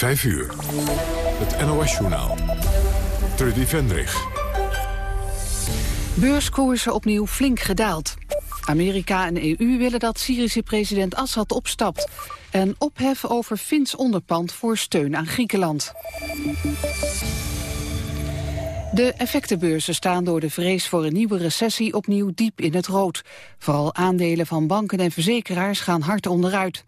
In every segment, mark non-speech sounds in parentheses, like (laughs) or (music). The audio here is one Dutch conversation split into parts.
5 uur. Het NOS-journaal. Trudy Vendrich. Beurskoersen opnieuw flink gedaald. Amerika en EU willen dat Syrische president Assad opstapt. En ophef over Fins onderpand voor steun aan Griekenland. De effectenbeurzen staan door de vrees voor een nieuwe recessie opnieuw diep in het rood. Vooral aandelen van banken en verzekeraars gaan hard onderuit.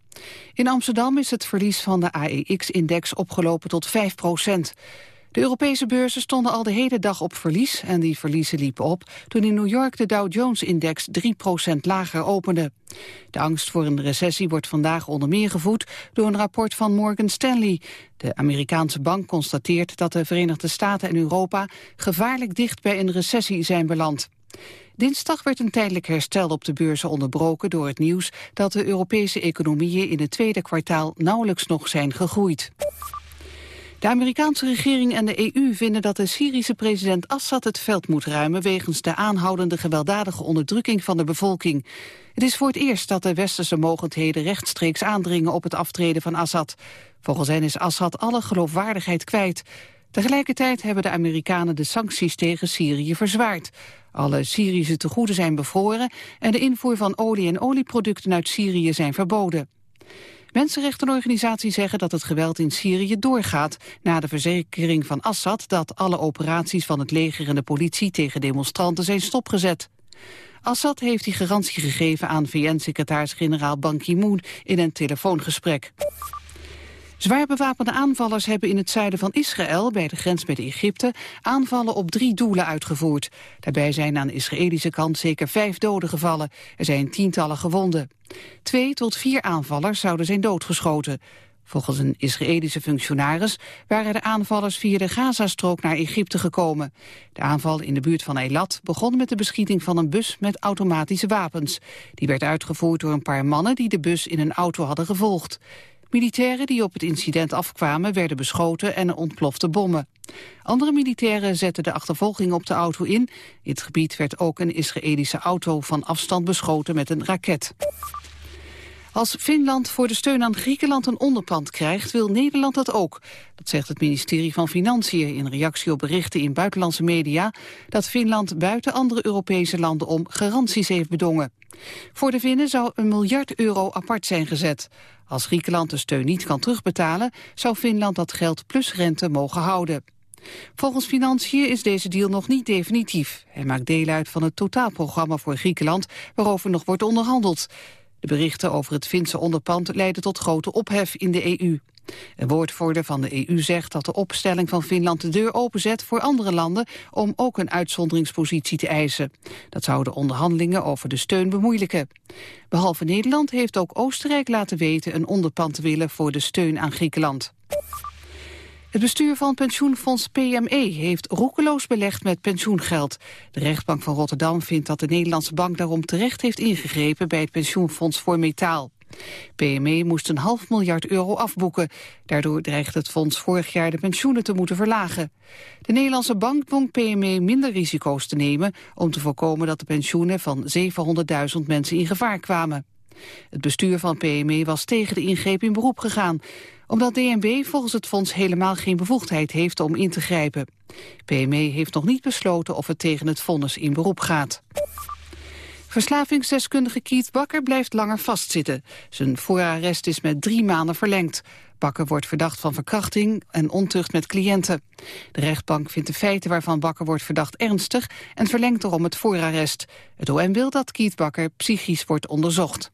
In Amsterdam is het verlies van de AEX-index opgelopen tot 5 procent. De Europese beurzen stonden al de hele dag op verlies en die verliezen liepen op toen in New York de Dow Jones-index 3% lager opende. De angst voor een recessie wordt vandaag onder meer gevoed door een rapport van Morgan Stanley. De Amerikaanse bank constateert dat de Verenigde Staten en Europa gevaarlijk dicht bij een recessie zijn beland. Dinsdag werd een tijdelijk herstel op de beurzen onderbroken door het nieuws dat de Europese economieën in het tweede kwartaal nauwelijks nog zijn gegroeid. De Amerikaanse regering en de EU vinden dat de Syrische president Assad het veld moet ruimen wegens de aanhoudende gewelddadige onderdrukking van de bevolking. Het is voor het eerst dat de westerse mogendheden rechtstreeks aandringen op het aftreden van Assad. Volgens hen is Assad alle geloofwaardigheid kwijt. Tegelijkertijd hebben de Amerikanen de sancties tegen Syrië verzwaard. Alle Syrische tegoeden zijn bevroren en de invoer van olie en olieproducten uit Syrië zijn verboden. Mensenrechtenorganisaties zeggen dat het geweld in Syrië doorgaat... na de verzekering van Assad dat alle operaties van het leger en de politie... tegen demonstranten zijn stopgezet. Assad heeft die garantie gegeven aan VN-secretaris-generaal Ban Ki-moon in een telefoongesprek. Zwaar bewapende aanvallers hebben in het zuiden van Israël, bij de grens met Egypte, aanvallen op drie doelen uitgevoerd. Daarbij zijn aan de Israëlische kant zeker vijf doden gevallen. Er zijn tientallen gewonden. Twee tot vier aanvallers zouden zijn doodgeschoten. Volgens een Israëlische functionaris waren de aanvallers via de Gazastrook naar Egypte gekomen. De aanval in de buurt van Eilat begon met de beschieting van een bus met automatische wapens. Die werd uitgevoerd door een paar mannen die de bus in een auto hadden gevolgd. Militairen die op het incident afkwamen werden beschoten en er ontplofte bommen. Andere militairen zetten de achtervolging op de auto in. In het gebied werd ook een Israëlische auto van afstand beschoten met een raket. Als Finland voor de steun aan Griekenland een onderpand krijgt, wil Nederland dat ook. Dat zegt het ministerie van Financiën in reactie op berichten in buitenlandse media dat Finland buiten andere Europese landen om garanties heeft bedongen. Voor de Finnen zou een miljard euro apart zijn gezet. Als Griekenland de steun niet kan terugbetalen, zou Finland dat geld plus rente mogen houden. Volgens Financiën is deze deal nog niet definitief. Hij maakt deel uit van het totaalprogramma voor Griekenland, waarover nog wordt onderhandeld. De berichten over het Finse onderpand leiden tot grote ophef in de EU. Een woordvoerder van de EU zegt dat de opstelling van Finland de deur openzet voor andere landen om ook een uitzonderingspositie te eisen. Dat zou de onderhandelingen over de steun bemoeilijken. Behalve Nederland heeft ook Oostenrijk laten weten een onderpand te willen voor de steun aan Griekenland. Het bestuur van pensioenfonds PME heeft roekeloos belegd met pensioengeld. De rechtbank van Rotterdam vindt dat de Nederlandse bank daarom terecht heeft ingegrepen bij het pensioenfonds voor metaal. PME moest een half miljard euro afboeken. Daardoor dreigt het fonds vorig jaar de pensioenen te moeten verlagen. De Nederlandse bank dwong PME minder risico's te nemen... om te voorkomen dat de pensioenen van 700.000 mensen in gevaar kwamen. Het bestuur van PME was tegen de ingreep in beroep gegaan omdat DNB volgens het fonds helemaal geen bevoegdheid heeft om in te grijpen. PME heeft nog niet besloten of het tegen het vonnis in beroep gaat. Verslavingsdeskundige Keith Bakker blijft langer vastzitten. Zijn voorarrest is met drie maanden verlengd. Bakker wordt verdacht van verkrachting en ontucht met cliënten. De rechtbank vindt de feiten waarvan Bakker wordt verdacht ernstig... en verlengt erom het voorarrest. Het OM wil dat Keith Bakker psychisch wordt onderzocht.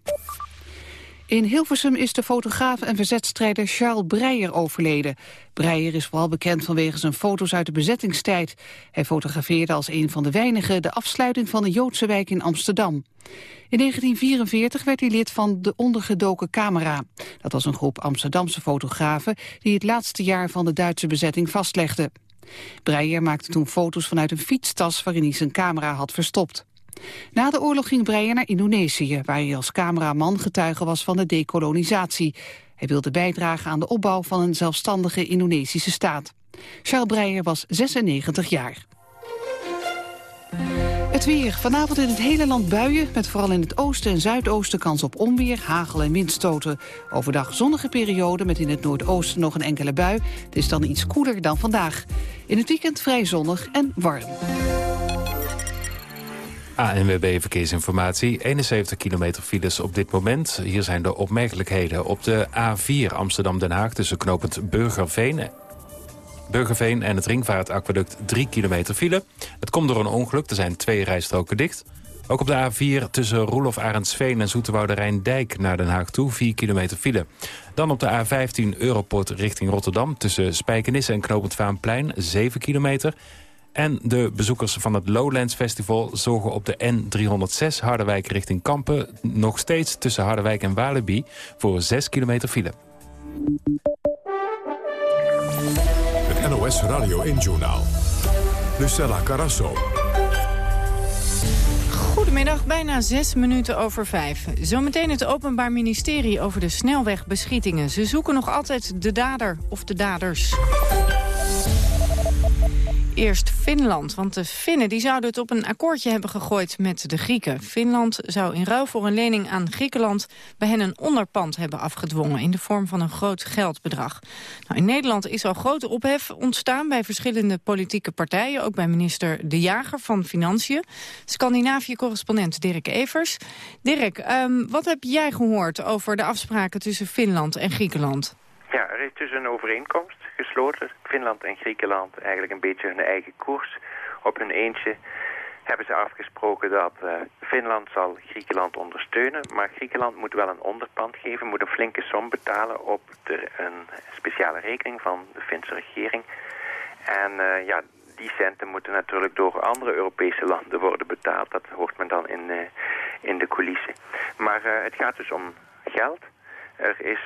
In Hilversum is de fotograaf en verzetstrijder Charles Breyer overleden. Breyer is vooral bekend vanwege zijn foto's uit de bezettingstijd. Hij fotografeerde als een van de weinigen de afsluiting van de Joodse wijk in Amsterdam. In 1944 werd hij lid van de Ondergedoken Camera. Dat was een groep Amsterdamse fotografen die het laatste jaar van de Duitse bezetting vastlegden. Breyer maakte toen foto's vanuit een fietstas waarin hij zijn camera had verstopt. Na de oorlog ging Breyer naar Indonesië, waar hij als cameraman getuige was van de dekolonisatie. Hij wilde bijdragen aan de opbouw van een zelfstandige Indonesische staat. Charles Breyer was 96 jaar. Het weer. Vanavond in het hele land buien, met vooral in het oosten en zuidoosten kans op onweer, hagel en windstoten. Overdag zonnige periode met in het noordoosten nog een enkele bui. Het is dan iets koeler dan vandaag. In het weekend vrij zonnig en warm. ANWB Verkeersinformatie. 71 kilometer files op dit moment. Hier zijn de opmerkelijkheden. Op de A4 Amsterdam-Den Haag tussen knopend Burgerveen Burgerveen en het Ringvaartaqueduct 3 kilometer file. Het komt door een ongeluk, er zijn twee rijstroken dicht. Ook op de A4 tussen Roelof Arendsveen en Zoeterwoude Rijndijk naar Den Haag toe 4 kilometer file. Dan op de A15 Europort richting Rotterdam tussen Spijkenisse en Knopend Vaanplein 7 kilometer. En de bezoekers van het Lowlands Festival zorgen op de N306 Harderwijk richting Kampen... nog steeds tussen Harderwijk en Walibi voor 6 kilometer file. Het NOS Radio 1-journaal. Lucella Carasso. Goedemiddag, bijna zes minuten over vijf. Zometeen het Openbaar Ministerie over de snelwegbeschietingen. Ze zoeken nog altijd de dader of de daders. Eerst Finland, want de Finnen die zouden het op een akkoordje hebben gegooid met de Grieken. Finland zou in ruil voor een lening aan Griekenland bij hen een onderpand hebben afgedwongen in de vorm van een groot geldbedrag. Nou, in Nederland is al grote ophef ontstaan bij verschillende politieke partijen, ook bij minister De Jager van Financiën. Scandinavië-correspondent Dirk Evers. Dirk, um, wat heb jij gehoord over de afspraken tussen Finland en Griekenland? Ja, er is dus een overeenkomst Finland en Griekenland eigenlijk een beetje hun eigen koers. Op hun eentje hebben ze afgesproken dat uh, Finland zal Griekenland ondersteunen. Maar Griekenland moet wel een onderpand geven, moet een flinke som betalen op de, een speciale rekening van de Finse regering. En uh, ja, die centen moeten natuurlijk door andere Europese landen worden betaald. Dat hoort men dan in, uh, in de coulissen. Maar het gaat dus om geld. Er is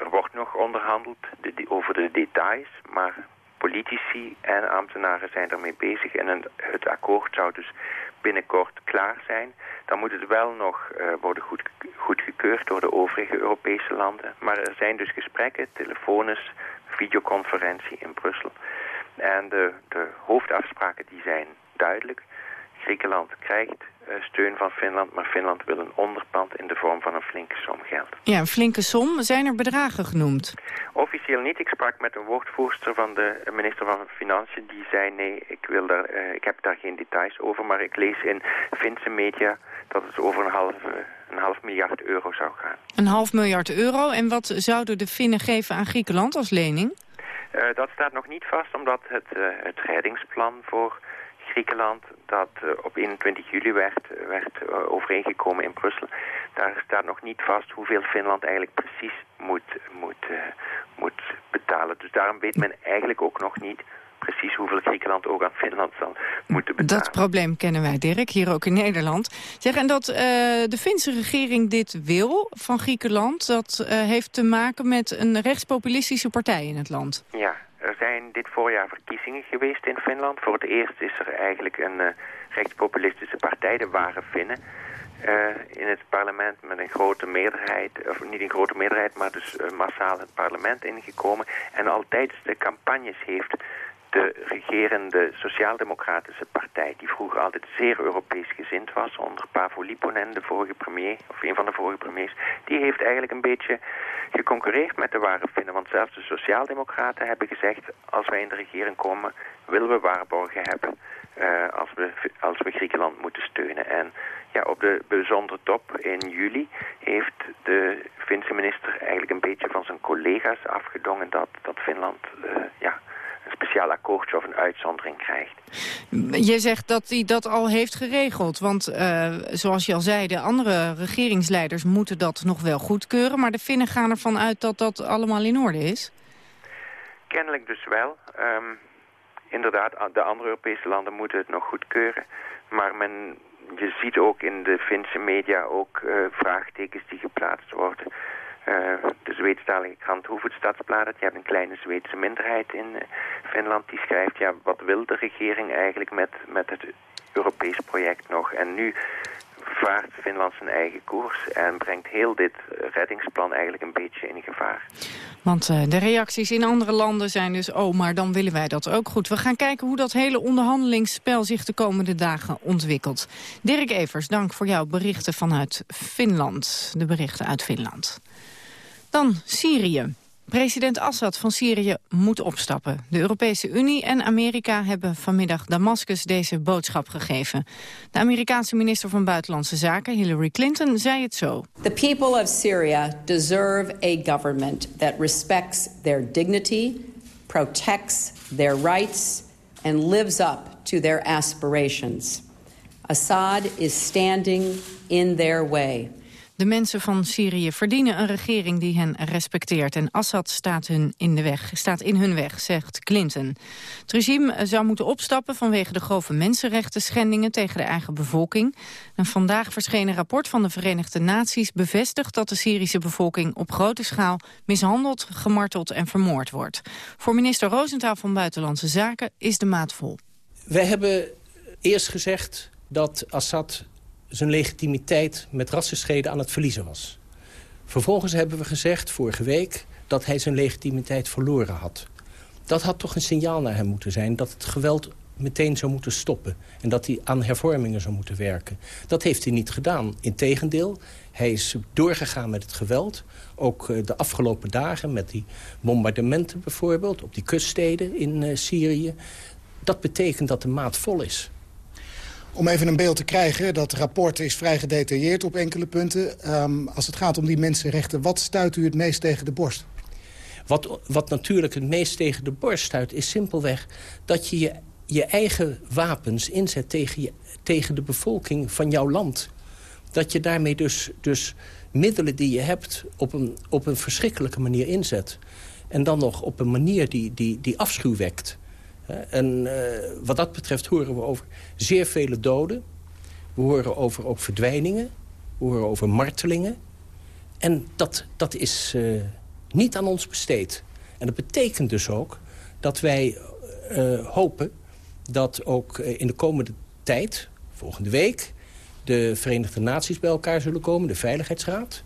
er wordt nog onderhandeld over de details, maar politici en ambtenaren zijn ermee bezig en het akkoord zou dus binnenkort klaar zijn. Dan moet het wel nog uh, worden goed, goedgekeurd door de overige Europese landen. Maar er zijn dus gesprekken, telefonisch, videoconferentie in Brussel. En de, de hoofdafspraken die zijn duidelijk. Griekenland krijgt eh, steun van Finland, maar Finland wil een onderpand in de vorm van een flinke som geld. Ja, een flinke som. Zijn er bedragen genoemd? Officieel niet. Ik sprak met een woordvoerster van de minister van Financiën. Die zei nee, ik, wil daar, uh, ik heb daar geen details over, maar ik lees in Finse media dat het over een half, een half miljard euro zou gaan. Een half miljard euro. En wat zouden de Finnen geven aan Griekenland als lening? Uh, dat staat nog niet vast, omdat het, het reddingsplan voor Griekenland dat uh, op 21 juli werd, werd uh, overeengekomen in Brussel. Daar staat nog niet vast hoeveel Finland eigenlijk precies moet, moet, uh, moet betalen. Dus daarom weet men eigenlijk ook nog niet precies hoeveel Griekenland ook aan Finland zal moeten betalen. Dat probleem kennen wij, Dirk, hier ook in Nederland. Zeg, en dat de Finse regering dit wil van Griekenland... dat heeft te maken met een rechtspopulistische partij in het land. Ja, er zijn dit voorjaar verkiezingen geweest in Finland. Voor het eerst is er eigenlijk een uh, rechtspopulistische partij, de Ware Finnen... Uh, in het parlement met een grote meerderheid, of niet een grote meerderheid, maar dus uh, massaal het parlement ingekomen. En al de campagnes heeft de regerende Sociaal-Democratische Partij, die vroeger altijd zeer Europees gezind was, onder Pavo Lipponen, de vorige premier, of een van de vorige premiers, die heeft eigenlijk een beetje geconcurreerd met de ware Finnen. Want zelfs de Sociaaldemocraten hebben gezegd, als wij in de regering komen, willen we waarborgen hebben uh, als, we, als we Griekenland moeten steunen. En ja, op de bijzondere top in juli heeft de Finse minister eigenlijk een beetje van zijn collega's afgedongen dat, dat Finland uh, ja, een speciaal akkoordje of een uitzondering krijgt. Je zegt dat hij dat al heeft geregeld. Want uh, zoals je al zei, de andere regeringsleiders moeten dat nog wel goedkeuren. Maar de Finnen gaan ervan uit dat dat allemaal in orde is? Kennelijk dus wel. Um, inderdaad, de andere Europese landen moeten het nog goedkeuren. Maar men, je ziet ook in de Finse media ook uh, vraagtekens die geplaatst worden. Uh, de Zweedstalige krant. Je hebt een kleine Zweedse minderheid in uh, Finland die schrijft... ja, wat wil de regering eigenlijk met, met het Europees project nog? En nu vaart Finland zijn eigen koers en brengt heel dit reddingsplan eigenlijk een beetje in gevaar. Want uh, de reacties in andere landen zijn dus, oh, maar dan willen wij dat ook goed. We gaan kijken hoe dat hele onderhandelingsspel zich de komende dagen ontwikkelt. Dirk Evers, dank voor jouw berichten vanuit Finland. De berichten uit Finland. Dan Syrië. President Assad van Syrië moet opstappen. De Europese Unie en Amerika hebben vanmiddag Damascus deze boodschap gegeven. De Amerikaanse minister van Buitenlandse Zaken, Hillary Clinton, zei het zo. The people of Syria deserve a government that respects their dignity, protects their rights and lives up to their aspirations. Assad is standing in their way. De mensen van Syrië verdienen een regering die hen respecteert. En Assad staat, hun in, de weg, staat in hun weg, zegt Clinton. Het regime zou moeten opstappen vanwege de grove mensenrechten schendingen tegen de eigen bevolking. Een vandaag verschenen rapport van de Verenigde Naties bevestigt dat de Syrische bevolking op grote schaal mishandeld, gemarteld en vermoord wordt. Voor minister Rosenthal van Buitenlandse Zaken is de maat vol. Wij hebben eerst gezegd dat Assad zijn legitimiteit met rassenscheden aan het verliezen was. Vervolgens hebben we gezegd, vorige week, dat hij zijn legitimiteit verloren had. Dat had toch een signaal naar hem moeten zijn dat het geweld meteen zou moeten stoppen. En dat hij aan hervormingen zou moeten werken. Dat heeft hij niet gedaan. Integendeel, hij is doorgegaan met het geweld. Ook eh, de afgelopen dagen met die bombardementen bijvoorbeeld... op die kuststeden in uh, Syrië. Dat betekent dat de maat vol is. Om even een beeld te krijgen, dat rapport is vrij gedetailleerd op enkele punten. Um, als het gaat om die mensenrechten, wat stuit u het meest tegen de borst? Wat, wat natuurlijk het meest tegen de borst stuit, is simpelweg dat je je, je eigen wapens inzet tegen, je, tegen de bevolking van jouw land. Dat je daarmee dus, dus middelen die je hebt op een, op een verschrikkelijke manier inzet. En dan nog op een manier die, die, die afschuw wekt. En uh, wat dat betreft horen we over zeer vele doden. We horen over ook verdwijningen. We horen over martelingen. En dat, dat is uh, niet aan ons besteed. En dat betekent dus ook dat wij uh, hopen dat ook in de komende tijd, volgende week... de Verenigde Naties bij elkaar zullen komen, de Veiligheidsraad...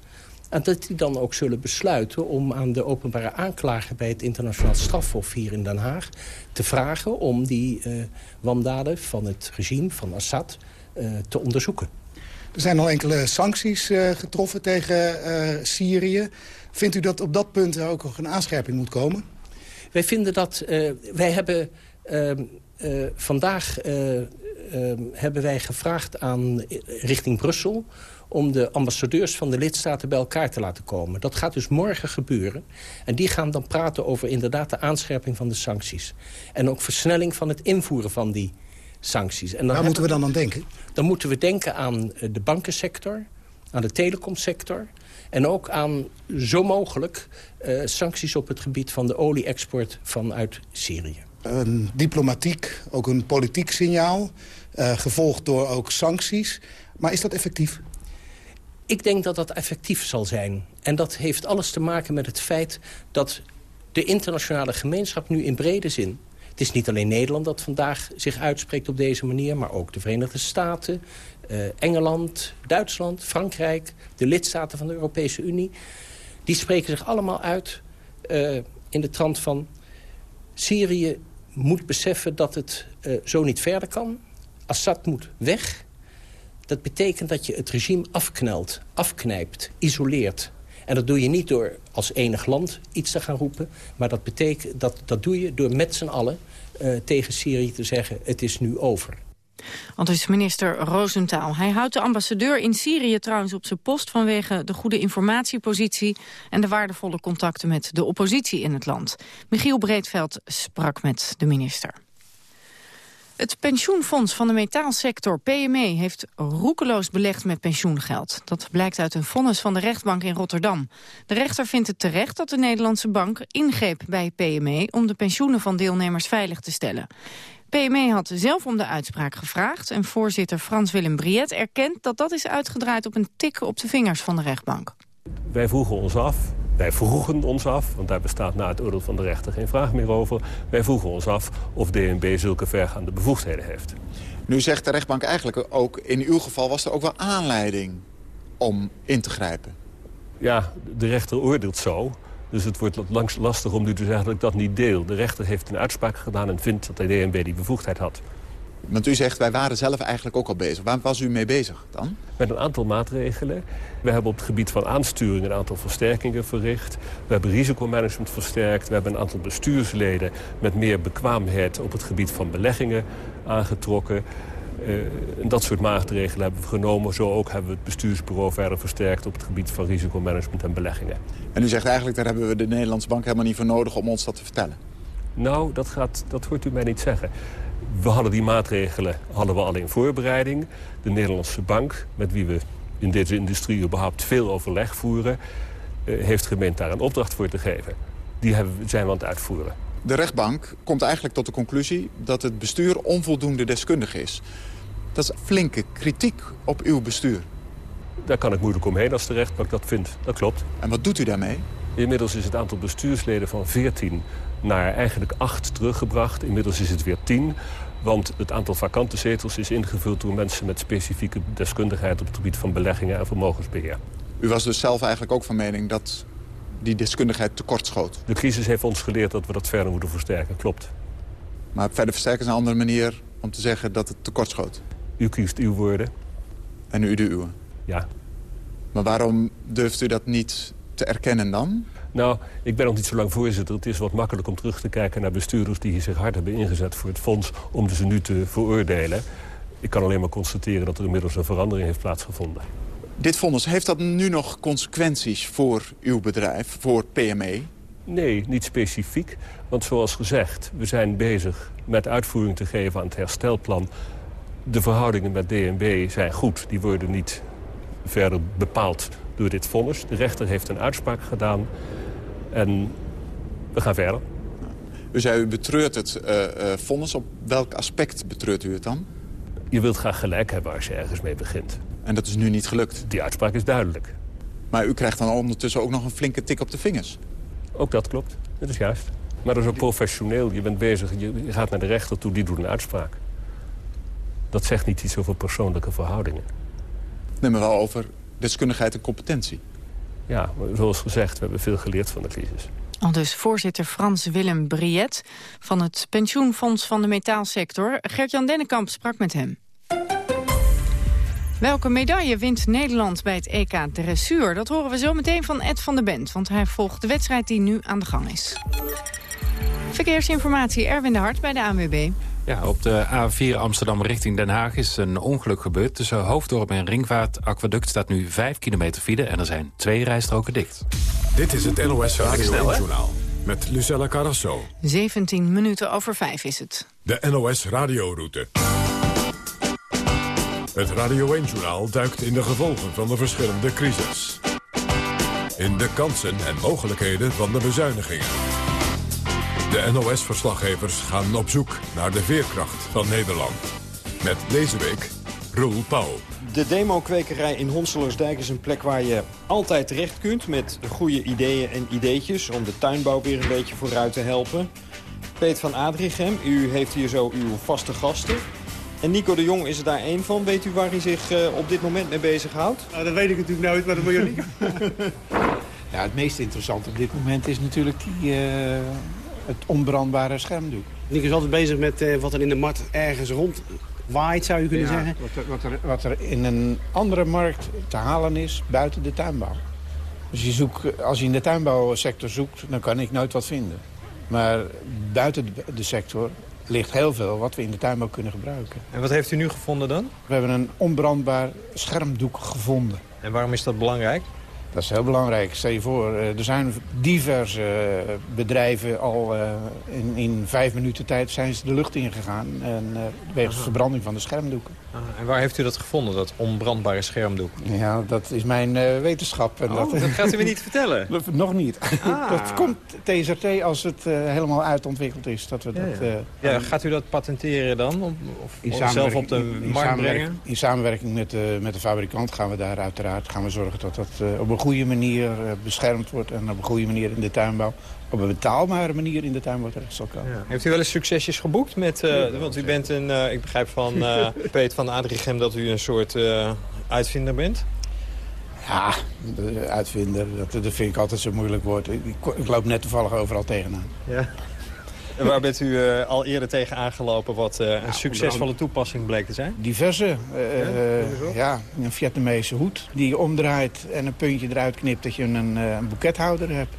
En dat die dan ook zullen besluiten om aan de openbare aanklager... bij het internationaal strafhof hier in Den Haag te vragen... om die uh, wandaden van het regime van Assad uh, te onderzoeken. Er zijn al enkele sancties uh, getroffen tegen Syrië. Vindt u dat op dat punt er ook nog een aanscherping moet komen? Wij vinden dat... wij hebben ehm, vandaag hebben wij gevraagd aan richting Brussel om de ambassadeurs van de lidstaten bij elkaar te laten komen. Dat gaat dus morgen gebeuren. En die gaan dan praten over inderdaad de aanscherping van de sancties. En ook versnelling van het invoeren van die sancties. En dan Waar moeten we dan aan denken? Dan moeten we denken aan eh, de bankensector, aan de telecomsector... en ook aan, zo mogelijk, uh, sancties op het gebied van de olie-export vanuit Syrië. Een diplomatiek, ook een politiek signaal, uh, gevolgd door ook sancties. Maar is dat effectief? Ik denk dat dat effectief zal zijn. En dat heeft alles te maken met het feit dat de internationale gemeenschap nu in brede zin... Het is niet alleen Nederland dat vandaag zich uitspreekt op deze manier... maar ook de Verenigde Staten, uh, Engeland, Duitsland, Frankrijk... de lidstaten van de Europese Unie. Die spreken zich allemaal uit uh, in de trant van... Syrië moet beseffen dat het uh, zo niet verder kan. Assad moet weg. Dat betekent dat je het regime afknelt, afknijpt, isoleert. En dat doe je niet door als enig land iets te gaan roepen... maar dat, betekent, dat, dat doe je door met z'n allen uh, tegen Syrië te zeggen... het is nu over. Is minister Rosenthal. Hij houdt de ambassadeur in Syrië trouwens op zijn post... vanwege de goede informatiepositie en de waardevolle contacten met de oppositie in het land. Michiel Breedveld sprak met de minister. Het pensioenfonds van de metaalsector, PME, heeft roekeloos belegd met pensioengeld. Dat blijkt uit een vonnis van de rechtbank in Rotterdam. De rechter vindt het terecht dat de Nederlandse bank ingreep bij PME... om de pensioenen van deelnemers veilig te stellen. PME had zelf om de uitspraak gevraagd... en voorzitter Frans-Willem Briet erkent dat dat is uitgedraaid op een tik op de vingers van de rechtbank. Wij vroegen ons af Wij vroegen ons af, want daar bestaat na het oordeel van de rechter geen vraag meer over... wij vroegen ons af of DNB zulke vergaande bevoegdheden heeft. Nu zegt de rechtbank eigenlijk ook, in uw geval was er ook wel aanleiding om in te grijpen. Ja, de rechter oordeelt zo. Dus het wordt langs lastig om nu te zeggen dat ik dat niet deel. De rechter heeft een uitspraak gedaan en vindt dat de DNB die bevoegdheid had. Want u zegt, wij waren zelf eigenlijk ook al bezig. Waar was u mee bezig dan? Met een aantal maatregelen. We hebben op het gebied van aansturing een aantal versterkingen verricht. We hebben risicomanagement versterkt. We hebben een aantal bestuursleden met meer bekwaamheid op het gebied van beleggingen aangetrokken. Uh, en dat soort maatregelen hebben we genomen. Zo ook hebben we het bestuursbureau verder versterkt... op het gebied van risicomanagement en beleggingen. En u zegt eigenlijk, daar hebben we de Nederlandse bank helemaal niet voor nodig... om ons dat te vertellen? Nou, dat, gaat, dat hoort u mij niet zeggen. We hadden die maatregelen hadden we al in voorbereiding. De Nederlandse bank, met wie we in deze industrie überhaupt veel overleg voeren... Uh, heeft gemeend daar een opdracht voor te geven. Die hebben, zijn we aan het uitvoeren. De rechtbank komt eigenlijk tot de conclusie dat het bestuur onvoldoende deskundig is. Dat is flinke kritiek op uw bestuur. Daar kan ik moeilijk omheen als de rechtbank dat vindt. Dat klopt. En wat doet u daarmee? Inmiddels is het aantal bestuursleden van 14 naar eigenlijk 8 teruggebracht. Inmiddels is het weer 10. Want het aantal vakante zetels is ingevuld door mensen met specifieke deskundigheid... op het gebied van beleggingen en vermogensbeheer. U was dus zelf eigenlijk ook van mening dat die deskundigheid tekortschoot? De crisis heeft ons geleerd dat we dat verder moeten versterken, klopt. Maar verder versterken is een andere manier om te zeggen dat het tekortschoot? U kiest uw woorden. En u de uwe? Ja. Maar waarom durft u dat niet te erkennen dan? Nou, ik ben nog niet zo lang voorzitter. Het is wat makkelijk om terug te kijken naar bestuurders... die zich hard hebben ingezet voor het fonds om ze nu te veroordelen. Ik kan alleen maar constateren dat er inmiddels een verandering heeft plaatsgevonden. Dit fonds, heeft dat nu nog consequenties voor uw bedrijf, voor PME? Nee, niet specifiek. Want zoals gezegd, we zijn bezig met uitvoering te geven aan het herstelplan. De verhoudingen met DNB zijn goed. Die worden niet verder bepaald door dit vonnis. De rechter heeft een uitspraak gedaan en we gaan verder. U zei, u betreurt het uh, uh, vonnis. Op welk aspect betreurt u het dan? Je wilt graag gelijk hebben als je ergens mee begint. En dat is nu niet gelukt? Die uitspraak is duidelijk. Maar u krijgt dan ondertussen ook nog een flinke tik op de vingers? Ook dat klopt. Dat is juist. Maar dat is ook professioneel. Je bent bezig, je gaat naar de rechter toe, die doet een uitspraak. Dat zegt niet iets over persoonlijke verhoudingen. Nee, maar wel over deskundigheid en competentie. Ja, zoals gezegd, we hebben veel geleerd van de crisis. Al dus voorzitter Frans Willem Briet van het pensioenfonds van de metaalsector. Gert-Jan Dennekamp sprak met hem. Welke medaille wint Nederland bij het EK Dressuur? Dat horen we zo meteen van Ed van der Bent, want hij volgt de wedstrijd die nu aan de gang is. Verkeersinformatie, Erwin de Hart bij de ANWB. Ja, op de A4 Amsterdam richting Den Haag is een ongeluk gebeurd. Tussen Hoofddorp en Ringvaart Aquaduct staat nu 5 kilometer file... en er zijn twee rijstroken dicht. Dit is het NOS Radio Journaal met Lucella Carrasso. 17 minuten over 5 is het. De NOS Radioroute. Het Radio 1-journaal duikt in de gevolgen van de verschillende crisis. In de kansen en mogelijkheden van de bezuinigingen. De NOS-verslaggevers gaan op zoek naar de veerkracht van Nederland. Met deze week Roel Pauw. De demo-kwekerij in Honselersdijk is een plek waar je altijd terecht kunt... met goede ideeën en ideetjes om de tuinbouw weer een beetje vooruit te helpen. Peet van Adrichem, u heeft hier zo uw vaste gasten. En Nico de Jong is er daar één van. Weet u waar hij zich uh, op dit moment mee bezighoudt? Nou, dat weet ik natuurlijk nooit, maar dat moet je niet. (laughs) ja, het meest interessante op dit moment is natuurlijk die, uh, het onbrandbare schermdoek. Nico is altijd bezig met uh, wat er in de markt ergens rond waait, zou je kunnen ja, zeggen. Wat er, wat, er, wat er in een andere markt te halen is buiten de tuinbouw. Dus je zoekt, als je in de tuinbouwsector zoekt, dan kan ik nooit wat vinden. Maar buiten de, de sector ligt heel veel wat we in de tuinbouw kunnen gebruiken. En wat heeft u nu gevonden dan? We hebben een onbrandbaar schermdoek gevonden. En waarom is dat belangrijk? Dat is heel belangrijk. Stel je voor, er zijn diverse bedrijven al in, in vijf minuten tijd zijn ze de lucht ingegaan. En wegens verbranding van de schermdoeken. Ah, en waar heeft u dat gevonden, dat onbrandbare schermdoek? Ja, dat is mijn uh, wetenschap. En oh, dat, dat gaat u me niet (laughs) vertellen? Nog niet. (laughs) Ah. dat komt TZT als het uh, helemaal uitontwikkeld is. Dat we ja, dat, uh, ja, gaat u dat patenteren dan? Of, of zelf op de in, markt brengen? In samenwerking met, de, met de fabrikant gaan we daar uiteraard gaan we zorgen dat dat op een goede manier beschermd wordt. En op een goede manier in de tuinbouw op een betaalbare manier in de tuinbouw terecht zal komen. Ja. Heeft u wel eens succesjes geboekt? Met, uh, want u bent een, uh, ik begrijp van uh, (laughs) Peet van Adrichem dat u een soort uitvinder bent. Ja, uitvinder, dat, dat vind ik altijd zo'n moeilijk woord. Ik, ik, loop net toevallig overal tegenaan. Ja. En waar bent u al eerder tegen aangelopen wat een succesvolle toepassing bleek te zijn? Diverse. ja, ja, een Vietnamese hoed die je omdraait en een puntje eruit knipt dat je een, een boekethouder hebt.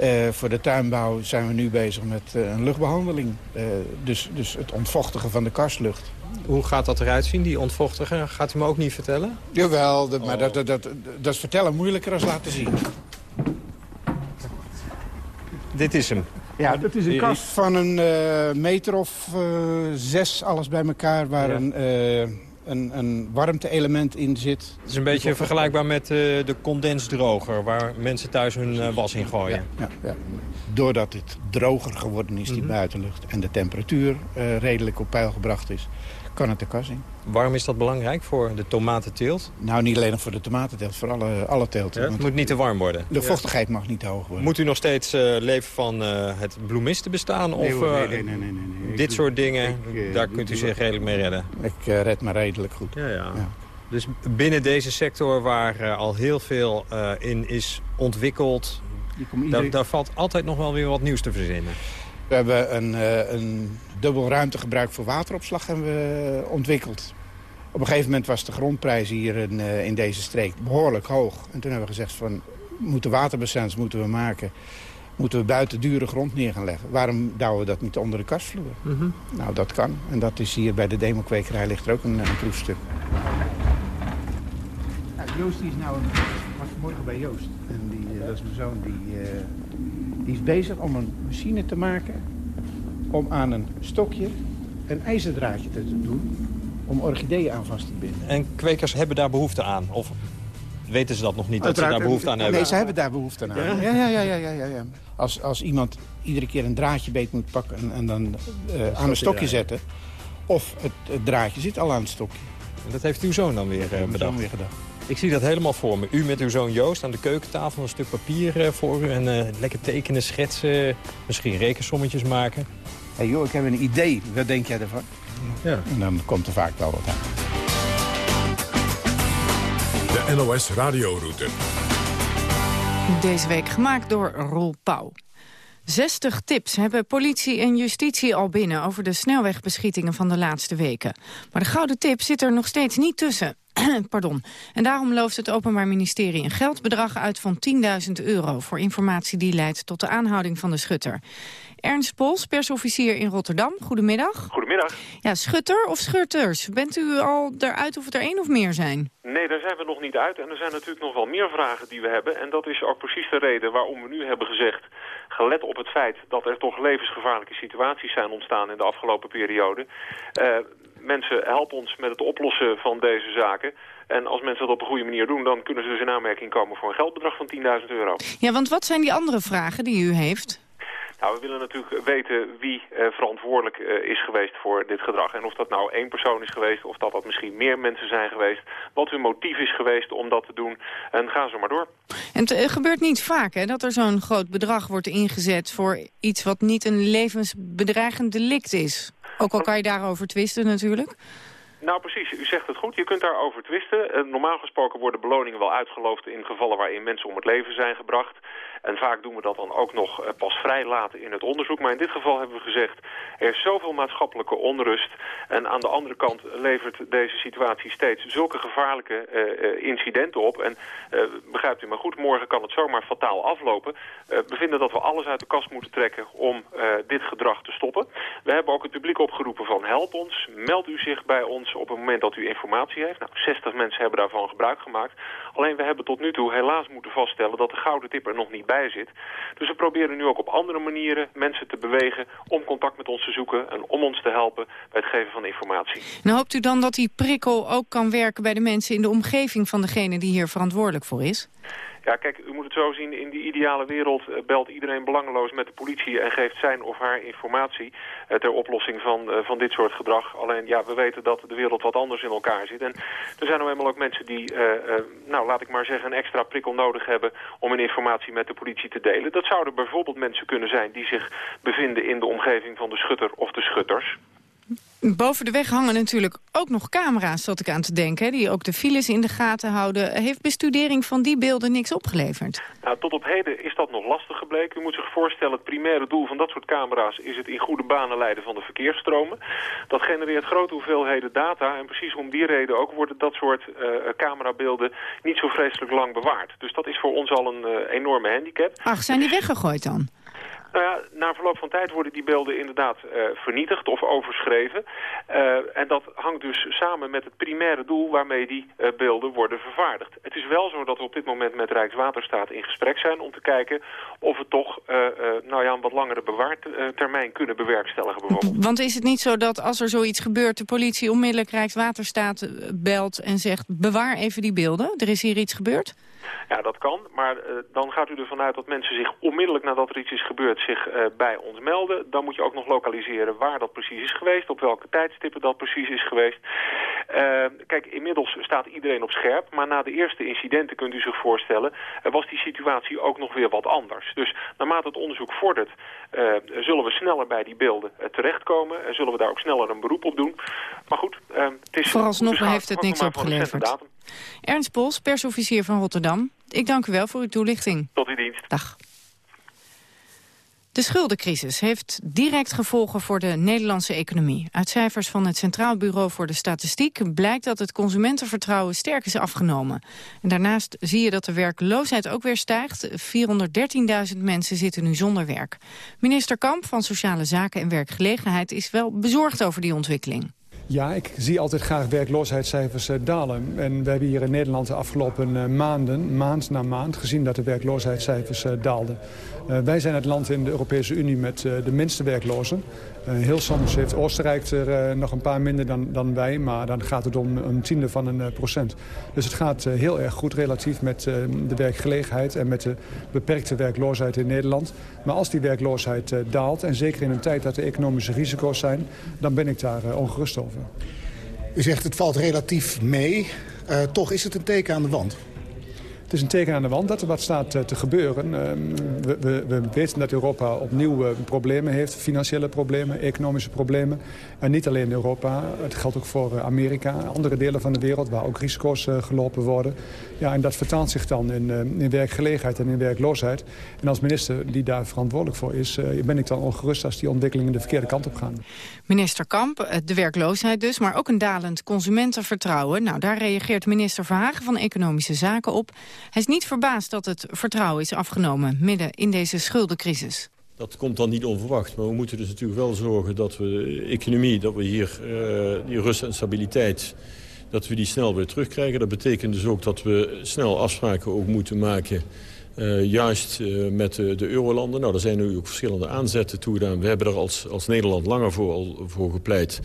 Uh, voor de tuinbouw zijn we nu bezig met uh, een luchtbehandeling. Uh, dus, dus het ontvochtigen van de karstlucht. Hoe gaat dat eruit zien, die ontvochtigen? Gaat u me ook niet vertellen? Jawel, dat, maar dat, dat, dat, dat is vertellen moeilijker dan laten zien. Dit is hem. Ja, dat is een kast van een meter of zes, alles bij elkaar... waar ja. een een, een warmte-element in zit. Het is een beetje vergelijkbaar met uh, de condensdroger... waar mensen thuis hun uh, was in gooien. Ja, ja, Doordat het droger geworden is, die mm -hmm. buitenlucht... en de temperatuur uh, redelijk op peil gebracht is kan het de kas in. Waarom is dat belangrijk voor de tomatenteelt? Nou, niet alleen voor de tomatenteelt, voor alle, alle teelten. Ja, het moet niet te warm worden? De vochtigheid mag niet te hoog worden. Moet u nog steeds uh, leven van uh, het bloemisten bestaan? Nee, of uh, nee, nee, nee, nee, nee, dit ik, soort dingen, ik, daar kunt u zich redelijk mee redden? Ik red me redelijk goed. Ja, ja. Dus binnen deze sector waar al heel veel in is ontwikkeld... Daar, daar valt altijd nog wel weer wat nieuws te verzinnen. We hebben een, een dubbel ruimtegebruik voor wateropslag hebben we ontwikkeld. Op een gegeven moment was de grondprijs hier in, uh, in deze streek behoorlijk hoog. En toen hebben we gezegd van, moeten waterbassins moeten we maken. Moeten we buiten dure grond neer gaan leggen. Waarom douwen we dat niet onder de kastvloer? Mm -hmm. Nou, dat kan. En dat is hier bij de demokwekerij ligt er ook een, een proefstuk. Nou, Joost die is nou een, was morgen bij Joost. En die, uh, dat is mijn zoon. Die, uh, die is bezig om een machine te maken om aan een stokje een ijzerdraadje te doen om orchideeën aan vast te binden. En kwekers hebben daar behoefte aan? Of weten ze dat nog niet, dat Uiteraard, ze daar behoefte aan hebben? Nee, ze hebben daar behoefte aan. Ja, ja, ja. ja, ja, ja, ja. Als, als iemand iedere keer een draadje beet moet pakken en, en dan uh, aan een stokje zetten... of het, het, draadje zit al aan het stokje. Dat heeft uw zoon dan weer uh, bedacht? weer gedacht. Ik zie dat helemaal voor me. U met uw zoon Joost aan de keukentafel, een stuk papier uh, voor u... en lekker tekenen, schetsen, misschien rekensommetjes maken hey joh, ik heb een idee, wat denk jij ervan? Ja. En dan komt er vaak wel wat aan. De NOS Radioroute. Deze week gemaakt door Roel Pauw. 60 tips hebben politie en justitie al binnen... over de snelwegbeschietingen van de laatste weken. Maar de gouden tip zit er nog steeds niet tussen. (clears throat) Pardon. En daarom looft het Openbaar Ministerie een geldbedrag uit van 10.000 euro... voor informatie die leidt tot de aanhouding van de schutter. Ernst Pols, persofficier in Rotterdam. Goedemiddag. Goedemiddag. Ja, schutter of schutters? Bent u al eruit of het er één of meer zijn? Nee, daar zijn we nog niet uit. En er zijn natuurlijk nog wel meer vragen die we hebben. En dat is ook precies de reden waarom we nu hebben gezegd... gelet op het feit dat er toch levensgevaarlijke situaties zijn ontstaan in de afgelopen periode... Uh, mensen helpen ons met het oplossen van deze zaken. En als mensen dat op een goede manier doen... dan kunnen ze dus in aanmerking komen voor een geldbedrag van 10.000 euro. Ja, want wat zijn die andere vragen die u heeft? Nou, we willen natuurlijk weten wie uh, verantwoordelijk uh, is geweest voor dit gedrag. En of dat nou één persoon is geweest, of dat dat misschien meer mensen zijn geweest. Wat hun motief is geweest om dat te doen. En gaan ze maar door. En het uh, gebeurt niet vaak hè, dat er zo'n groot bedrag wordt ingezet... voor iets wat niet een levensbedreigend delict is. Ook al kan je daarover twisten natuurlijk. Nou precies, u zegt het goed. Je kunt daarover twisten. normaal gesproken worden beloningen wel uitgeloofd in gevallen waarin mensen om het leven zijn gebracht. En vaak doen we dat dan ook nog eh, pas vrij laten in het onderzoek. Maar in dit geval hebben we gezegd, er is zoveel maatschappelijke onrust. En aan de andere kant levert deze situatie steeds zulke gevaarlijke uh, incidenten op. En begrijpt u maar goed, morgen kan het zomaar fataal aflopen. we vinden dat we alles uit de kast moeten trekken om dit gedrag te stoppen. We hebben ook het publiek opgeroepen van help ons. Meld u zich bij ons op het moment dat u informatie heeft. Nou, 60 mensen hebben daarvan gebruik gemaakt. Alleen we hebben tot nu toe helaas moeten vaststellen dat de gouden tip er nog niet bij zit. Dus we proberen nu ook op andere manieren mensen te bewegen om contact met ons te zoeken en om ons te helpen bij het geven van informatie. Nou hoopt u dan dat die prikkel ook kan werken bij de mensen in de omgeving van degene die hier verantwoordelijk voor is? Ja, kijk, u moet het zo zien. In die ideale wereld eh, belt iedereen belangeloos met de politie... en geeft zijn of haar informatie uh, ter oplossing van, uh, van dit soort gedrag. Alleen, ja, we weten dat de wereld wat anders in elkaar zit. En er zijn nou eenmaal ook mensen die, nou, laat ik maar zeggen... een extra prikkel nodig hebben om hun informatie met de politie te delen. Dat zouden bijvoorbeeld mensen kunnen zijn die zich bevinden in de omgeving van de schutter of de schutters. Boven de weg hangen natuurlijk ook nog camera's, zat ik aan te denken... die ook de files in de gaten houden. Heeft bestudering van die beelden niks opgeleverd? Nou, tot op heden is dat nog lastig gebleken. U moet zich voorstellen, het primaire doel van dat soort camera's... is het in goede banen leiden van de verkeersstromen. Dat genereert grote hoeveelheden data. En precies om die reden ook worden dat soort uh, camerabeelden... niet zo vreselijk lang bewaard. Dus dat is voor ons al een uh, enorme handicap. Ach, zijn die weggegooid dan? Nou ja, na verloop van tijd worden die beelden inderdaad uh, vernietigd of overschreven. Uh, en dat hangt dus samen met het primaire doel waarmee die uh, beelden worden vervaardigd. Het is wel zo dat we op dit moment met Rijkswaterstaat in gesprek zijn om te kijken of we toch nou ja, een wat langere bewaartermijn kunnen bewerkstelligen. Want is het niet zo dat als er zoiets gebeurt de politie onmiddellijk Rijkswaterstaat belt en zegt bewaar even die beelden, er is hier iets gebeurd? Ja, dat kan. Maar uh, dan gaat u ervan uit dat mensen zich onmiddellijk nadat er iets is gebeurd zich uh, bij ons melden. Dan moet je ook nog lokaliseren waar dat precies is geweest, op welke tijdstippen dat precies is geweest. Uh, kijk, inmiddels staat iedereen op scherp, maar na de eerste incidenten kunt u zich voorstellen, was die situatie ook nog weer wat anders. Dus naarmate het onderzoek vordert, zullen we sneller bij die beelden terechtkomen en zullen we daar ook sneller een beroep op doen. Maar goed, het is... Vooralsnog heeft het niks opgeleverd. Ernst Bos, persofficier van Rotterdam. Ik dank u wel voor uw toelichting. Tot uw dienst. Dag. De schuldencrisis heeft direct gevolgen voor de Nederlandse economie. Uit cijfers van het Centraal Bureau voor de Statistiek blijkt dat het consumentenvertrouwen sterk is afgenomen. En daarnaast zie je dat de werkloosheid ook weer stijgt. 413.000 mensen zitten nu zonder werk. Minister Kamp van Sociale Zaken en Werkgelegenheid is wel bezorgd over die ontwikkeling. Ja, ik zie altijd graag werkloosheidscijfers uh, dalen. En we hebben hier in Nederland de afgelopen uh, maanden, maand na maand... gezien dat de werkloosheidscijfers uh, daalden. wij zijn het land in de Europese Unie met de minste werklozen. Heel soms heeft Oostenrijk er nog een paar minder dan, dan wij... maar dan gaat het om een tiende van een procent. Dus het gaat heel erg goed relatief met de werkgelegenheid... en met de beperkte werkloosheid in Nederland. Maar als die werkloosheid daalt, en zeker in een tijd dat er economische risico's zijn... dan ben ik daar ongerust over. U zegt het valt relatief mee. Toch is het een teken aan de wand. Is een teken aan de wand dat er wat staat uh, te gebeuren. Uh, we, we, we, weten dat Europa opnieuw uh, problemen heeft. Financiële problemen, economische problemen. En niet alleen Europa. Het geldt ook voor Amerika. Andere delen van de wereld waar ook risico's gelopen worden. Ja, en dat vertaalt zich dan in, in werkgelegenheid en in werkloosheid. En als minister die daar verantwoordelijk voor is... ben ik dan ongerust als die ontwikkelingen de verkeerde kant op gaan. Minister Kamp, de werkloosheid dus, maar ook een dalend consumentenvertrouwen. Nou, daar reageert minister Verhagen van Economische Zaken op. Hij is niet verbaasd dat het vertrouwen is afgenomen midden in deze schuldencrisis. Dat komt dan niet onverwacht, maar we moeten dus natuurlijk wel zorgen dat we de economie, dat we hier uh, die rust en stabiliteit, dat we die snel weer terugkrijgen. Dat betekent dus ook dat we snel afspraken ook moeten maken uh, juist uh, met de, de eurolanden. Nou, er zijn nu ook verschillende aanzetten toegedaan. We hebben er als, als Nederland langer voor, al, voor gepleit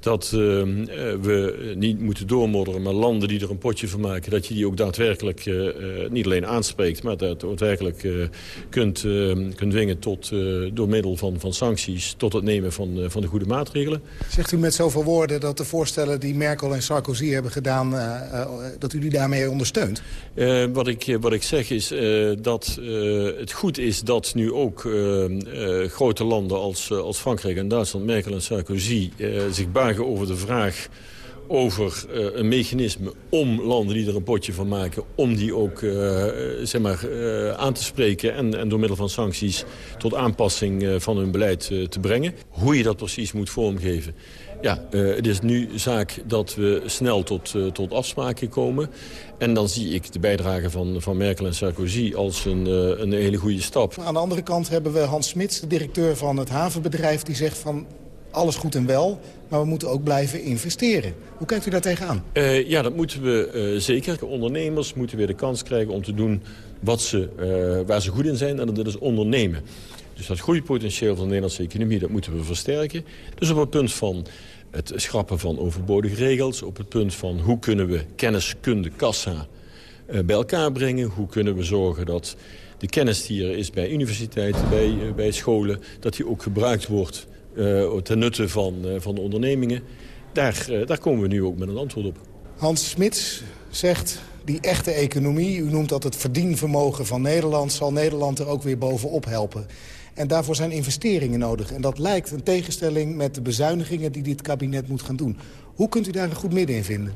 dat uh, we niet moeten doormodderen... maar landen die er een potje van maken... dat je die ook daadwerkelijk uh, niet alleen aanspreekt... maar dat daadwerkelijk uh, kunt, kunt dwingen tot, door middel van, van sancties... tot het nemen van, van de goede maatregelen. Zegt u met zoveel woorden dat de voorstellen die Merkel en Sarkozy hebben gedaan... dat u die daarmee ondersteunt? wat, ik, wat ik zeg is dat het goed is dat nu ook grote landen als, als Frankrijk en Duitsland... Merkel en Sarkozy zich buiten over de vraag over uh, een mechanisme om landen die er een potje van maken... om die ook uh, zeg maar, uh, aan te spreken en, en door middel van sancties... tot aanpassing van hun beleid te brengen. Hoe je dat precies moet vormgeven. Ja, het is nu zaak dat we snel tot, tot afspraken komen. En dan zie ik de bijdrage van, van Merkel en Sarkozy als een, een hele goede stap. Aan de andere kant hebben we Hans Smits, de directeur van het havenbedrijf... die zegt van alles goed en wel, maar we moeten ook blijven investeren. Hoe kijkt u daar tegenaan? Uh, ja, dat moeten we uh, zeker. Ondernemers moeten weer de kans krijgen om te doen wat ze, uh, waar ze goed in zijn. En dat is ondernemen. Dus dat groeipotentieel van de Nederlandse economie, dat moeten we versterken. Dus op het punt van het schrappen van overbodige regels... op het punt van hoe kunnen we kenniskunde kassa bij elkaar brengen... hoe kunnen we zorgen dat de kennis die er is bij universiteiten, bij, bij scholen... dat die ook gebruikt wordt ten nutte van, uh, van de ondernemingen. Daar, uh, daar komen we nu ook met een antwoord op. Hans Smits zegt, die echte economie, u noemt dat het verdienvermogen van Nederland... zal Nederland er ook weer bovenop helpen. En daarvoor zijn investeringen nodig. En dat lijkt een tegenstelling met de bezuinigingen die dit kabinet moet gaan doen. Hoe kunt u daar een goed midden in vinden?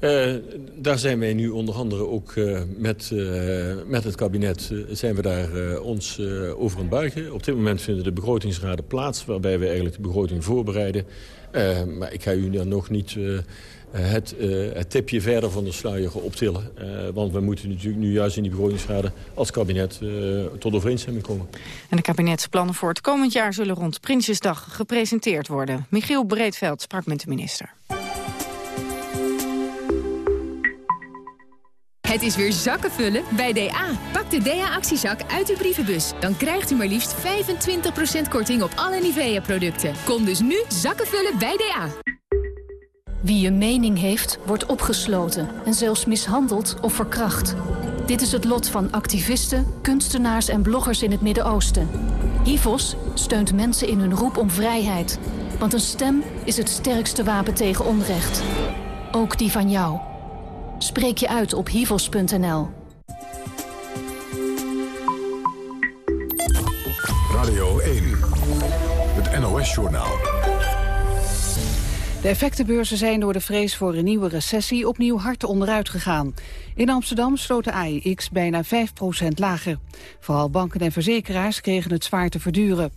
Uh, daar zijn wij nu onder andere ook uh, met, uh, met het kabinet zijn we daar ons over aan buigen. Op dit moment vinden de begrotingsraden plaats waarbij we eigenlijk de begroting voorbereiden. maar ik ga u dan nog niet het, het, tipje verder van de sluier optillen. want we moeten natuurlijk nu juist in die begrotingsraden als kabinet tot overeenstemming komen. En de kabinetsplannen voor het komend jaar zullen rond Prinsjesdag gepresenteerd worden. Michiel Breedveld sprak met de minister. Het is weer zakken vullen bij DA. Pak de DA-actiezak uit uw brievenbus. Dan krijgt u maar liefst 25% korting op alle Nivea-producten. Kom dus nu zakken vullen bij DA. Wie een mening heeft, wordt opgesloten en zelfs mishandeld of verkracht. Dit is het lot van activisten, kunstenaars en bloggers in het Midden-Oosten. HIVOS steunt mensen in hun roep om vrijheid. Want een stem is het sterkste wapen tegen onrecht. Ook die van jou. Spreek je uit op hivos.nl. Radio 1, het NOS-journaal. De effectenbeurzen zijn door de vrees voor een nieuwe recessie opnieuw hard onderuit gegaan. In Amsterdam sloot de AIX bijna 5% lager. Vooral banken en verzekeraars kregen het zwaar te verduren.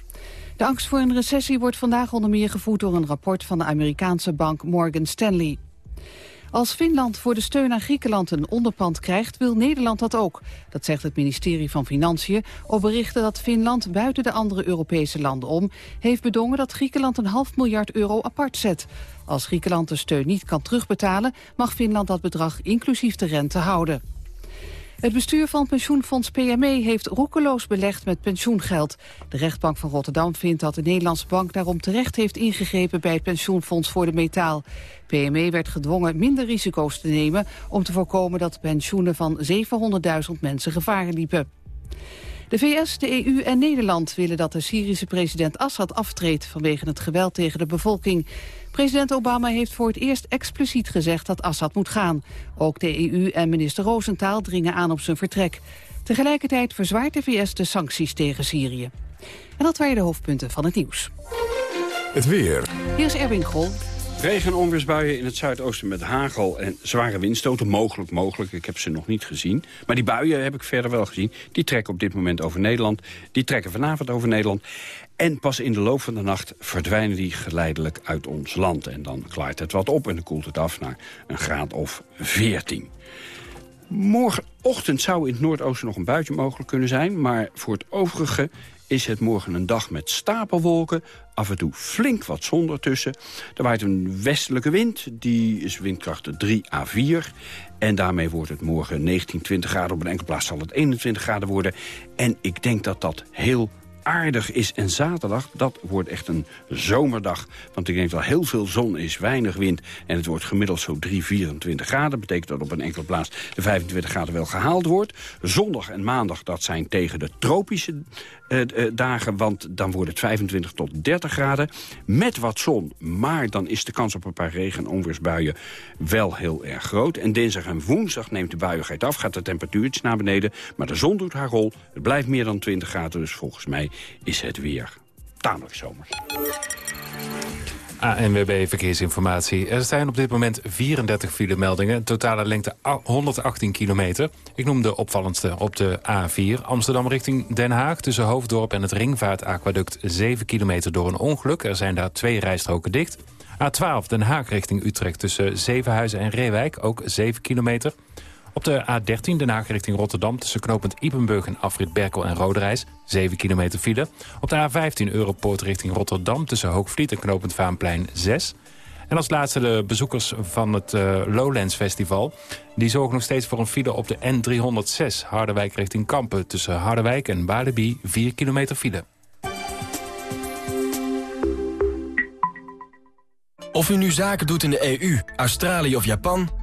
De angst voor een recessie wordt vandaag onder meer gevoed door een rapport van de Amerikaanse bank Morgan Stanley. Als Finland voor de steun aan Griekenland een onderpand krijgt, wil Nederland dat ook. Dat zegt het ministerie van Financiën op berichten dat Finland buiten de andere Europese landen om heeft bedongen dat Griekenland een half miljard euro apart zet. Als Griekenland de steun niet kan terugbetalen, mag Finland dat bedrag inclusief de rente houden. Het bestuur van pensioenfonds PME heeft roekeloos belegd met pensioengeld. De rechtbank van Rotterdam vindt dat de Nederlandse bank daarom terecht heeft ingegrepen bij het pensioenfonds voor de metaal. PME werd gedwongen minder risico's te nemen om te voorkomen dat de pensioenen van 700.000 mensen gevaar liepen. De VS, de EU en Nederland willen dat de Syrische president Assad aftreedt vanwege het geweld tegen de bevolking. President Obama heeft voor het eerst expliciet gezegd dat Assad moet gaan. Ook de EU en minister Rosenthal dringen aan op zijn vertrek. Tegelijkertijd verzwaart de VS de sancties tegen Syrië. En dat waren de hoofdpunten van het nieuws. Het weer. Hier is Erwin Grol. Regen- en onweersbuien in het zuidoosten met hagel en zware windstoten. Mogelijk, mogelijk. Ik heb ze nog niet gezien. Maar die buien heb ik verder wel gezien. Die trekken op dit moment over Nederland. Die trekken vanavond over Nederland. En pas in de loop van de nacht verdwijnen die geleidelijk uit ons land. En dan klaart het wat op en dan koelt het af naar een graad of 14. Morgenochtend zou in het noordoosten nog een buitje mogelijk kunnen zijn... maar voor het overige is het morgen een dag met stapelwolken. Af en toe flink wat zon ertussen. Er waait een westelijke wind, die is windkracht 3 à 4. En daarmee wordt het morgen 19, 20 graden. Op een enkele plaats zal het 21 graden worden. En ik denk dat dat heel aardig is. En zaterdag, dat wordt echt een zomerdag. Want ik denk dat heel veel zon is, weinig wind. En het wordt gemiddeld zo 3, 24 graden. Betekent dat op een enkele plaats de 25 graden wel gehaald wordt. Zondag en maandag, dat zijn tegen de tropische dagen. Want dan wordt het 25 tot 30 graden. Met wat zon, maar dan is de kans op een paar regen- en onweersbuien wel heel erg groot. En dinsdag en woensdag neemt de buiigheid af. Gaat de temperatuur iets naar beneden. Maar de zon doet haar rol. Het blijft meer dan 20 graden. Dus volgens mij is het weer tamelijk zomers. ANWB Verkeersinformatie. Er zijn op dit moment 34 filemeldingen. Totale lengte 118 kilometer. Ik noem de opvallendste op de A4. Amsterdam richting Den Haag. Tussen Hoofddorp en het Ringvaartaquaduct 7 kilometer door een ongeluk. Er zijn daar twee rijstroken dicht. A12 Den Haag richting Utrecht tussen Zevenhuizen en Reewijk. Ook 7 kilometer. Op de A13 Den Haag richting Rotterdam tussen knooppunt Ipenburg en afrit Berkel en Roderijs. 7 kilometer file. Op de A15 Europoort richting Rotterdam tussen Hoogvliet en knooppunt Vaanplein 6. En als laatste de bezoekers van het uh, Lowlands Festival. Die zorgen nog steeds voor een file op de N306 Harderwijk richting Kampen. Tussen Harderwijk en Walibi 4 kilometer file. Of u nu zaken doet in de EU, Australië of Japan...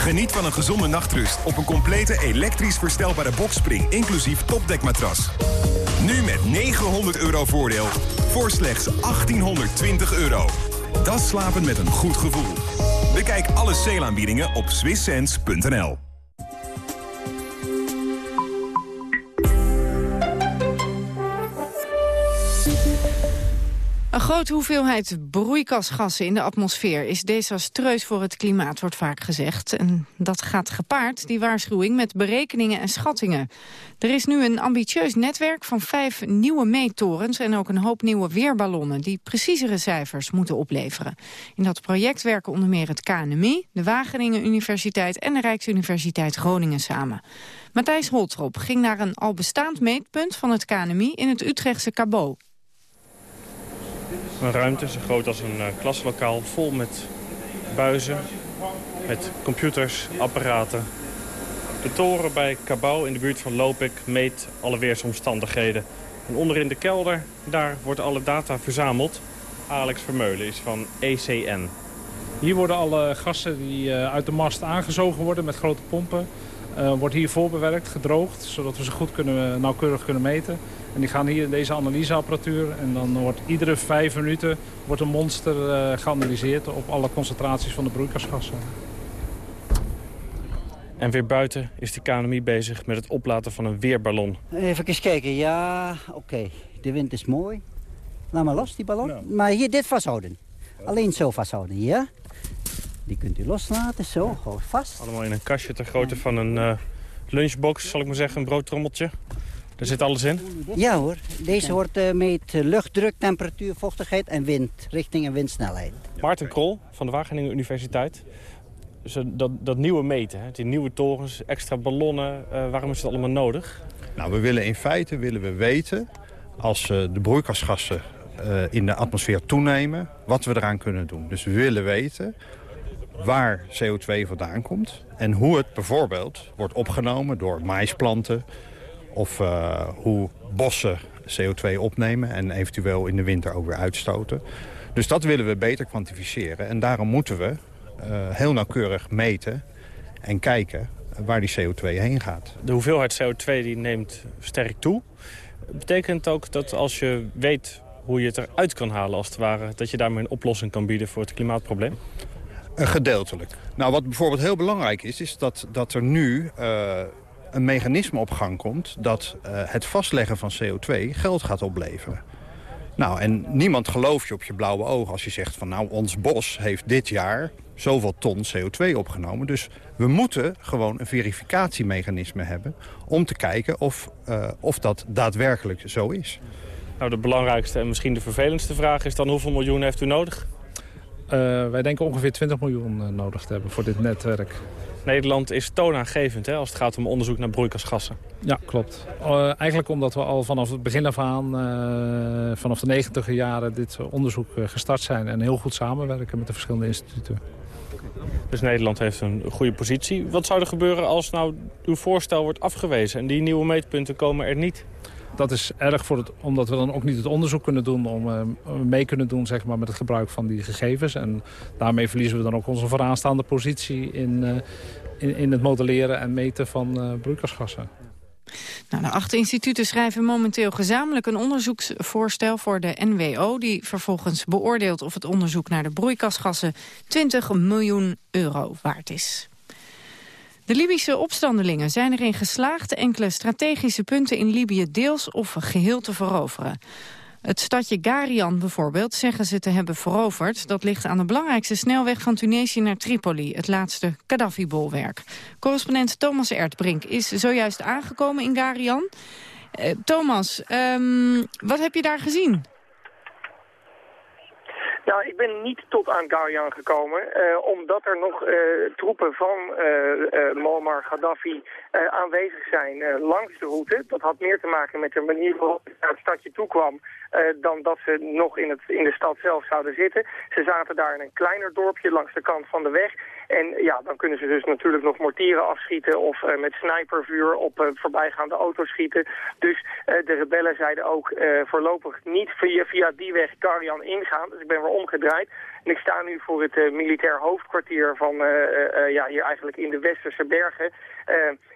Geniet van een gezonde nachtrust op een complete elektrisch verstelbare boxspring... inclusief topdekmatras. Nu met 900 euro voordeel voor slechts 1820 euro. Dat slapen met een goed gevoel. Bekijk alle sale op swisssense.nl. Een grote hoeveelheid broeikasgassen in de atmosfeer is desastreus voor het klimaat, wordt vaak gezegd. En dat gaat gepaard, die waarschuwing, met berekeningen en schattingen. Er is nu een ambitieus netwerk van vijf nieuwe meettorens en ook een hoop nieuwe weerballonnen die preciezere cijfers moeten opleveren. In dat project werken onder meer het KNMI, de Wageningen Universiteit en de Rijksuniversiteit Groningen samen. Matthijs Holtrop ging naar een al bestaand meetpunt van het KNMI in het Utrechtse Cabot. Een ruimte zo groot als een uh, klaslokaal vol met buizen, met computers, apparaten. De toren bij Cabau in de buurt van Lopik meet alle weersomstandigheden. En onderin de kelder, daar wordt alle data verzameld. Alex Vermeulen is van ECN. Hier worden alle gassen die uh, uit de mast aangezogen worden met grote pompen... Uh, wordt hier voorbewerkt, gedroogd, zodat we ze goed kunnen, nauwkeurig kunnen meten. En die gaan hier in deze analyseapparatuur. En dan wordt iedere vijf minuten wordt een monster uh, geanalyseerd op alle concentraties van de broeikasgassen. En weer buiten is de KNMI bezig met het oplaten van een weerballon. Even eens kijken. Ja, oké. De wind is mooi. Laat maar los, die ballon. Maar hier dit vasthouden. Alleen zo vasthouden, hier. Die kunt u loslaten, zo, gewoon vast. Allemaal in een kastje ter grootte van een uh, lunchbox, zal ik maar zeggen, een broodtrommeltje. Er zit alles in? Ja hoor. Deze wordt uh, met luchtdruk, temperatuur, vochtigheid en windrichting en windsnelheid. Maarten Krol van de Wageningen Universiteit. Dus dat, dat nieuwe meten, hè? die nieuwe torens, extra ballonnen, uh, waarom is het allemaal nodig? Nou, we willen in feite willen we weten, als uh, de broeikasgassen in de atmosfeer toenemen, wat we eraan kunnen doen. Dus we willen weten waar CO2 vandaan komt en hoe het bijvoorbeeld wordt opgenomen door maisplanten, of uh, hoe bossen CO2 opnemen en eventueel in de winter ook weer uitstoten. Dus dat willen we beter kwantificeren. En daarom moeten we uh, heel nauwkeurig meten en kijken waar die CO2 heen gaat. De hoeveelheid CO2 die neemt sterk toe. Betekent ook dat als je weet hoe je het eruit kan halen als het ware... dat je daarmee een oplossing kan bieden voor het klimaatprobleem? Uh, gedeeltelijk. Nou, wat bijvoorbeeld heel belangrijk is, is dat, dat er nu uh, een mechanisme op gang komt... dat uh, het vastleggen van CO2 geld gaat opleveren. Nou, en niemand gelooft je op je blauwe ogen als je zegt van... nou, ons bos heeft dit jaar zoveel ton CO2 opgenomen. Dus we moeten gewoon een verificatiemechanisme hebben... om te kijken of, of dat daadwerkelijk zo is. Nou, de belangrijkste en misschien de vervelendste vraag is dan... hoeveel miljoen heeft u nodig? Uh, wij denken ongeveer 20 miljoen nodig te hebben voor dit netwerk. Nederland is toonaangevend hè, als het gaat om onderzoek naar broeikasgassen. Ja, klopt. Uh, eigenlijk omdat we al vanaf het begin af aan, uh, vanaf de negentiger jaren, dit onderzoek gestart zijn. En heel goed samenwerken met de verschillende instituten. Dus Nederland heeft een goede positie. Wat zou er gebeuren als nou uw voorstel wordt afgewezen en die nieuwe meetpunten komen er niet? Dat is erg voor het, omdat we dan ook niet het onderzoek kunnen doen... om uh, mee kunnen doen zeg maar, met het gebruik van die gegevens. En daarmee verliezen we dan ook onze vooraanstaande positie... in, uh, in, in, het modelleren en meten van uh, broeikasgassen. Nou, de acht instituten schrijven momenteel gezamenlijk een onderzoeksvoorstel voor de NWO... die vervolgens beoordeelt of het onderzoek naar de broeikasgassen 20 miljoen euro waard is. De Libische opstandelingen zijn erin geslaagd enkele strategische punten in Libië deels of geheel te veroveren. Het stadje Garian bijvoorbeeld zeggen ze te hebben veroverd. Dat ligt aan de belangrijkste snelweg van Tunesië naar Tripoli, het laatste Gaddafi-bolwerk. Correspondent Thomas Erdbrink is zojuist aangekomen in Garian. Uh, Thomas, um, wat heb je daar gezien? Nou, ik ben niet tot aan Garian gekomen, uh, omdat er nog uh, troepen van uh, Muammar Gaddafi aanwezig zijn langs de route. Dat had meer te maken met de manier waarop het naar het stadje toe kwam dan dat ze nog in, het, in de stad zelf zouden zitten. Ze zaten daar in een kleiner dorpje langs de kant van de weg. En ja, dan kunnen ze dus natuurlijk nog mortieren afschieten of met snipervuur op voorbijgaande auto's schieten. Dus de rebellen zeiden ook voorlopig niet via, via die weg Garian ingaan. Dus ik ben weer omgedraaid. En ik sta nu voor het uh, militair hoofdkwartier van uh, uh, ja, hier eigenlijk in de Westerse bergen.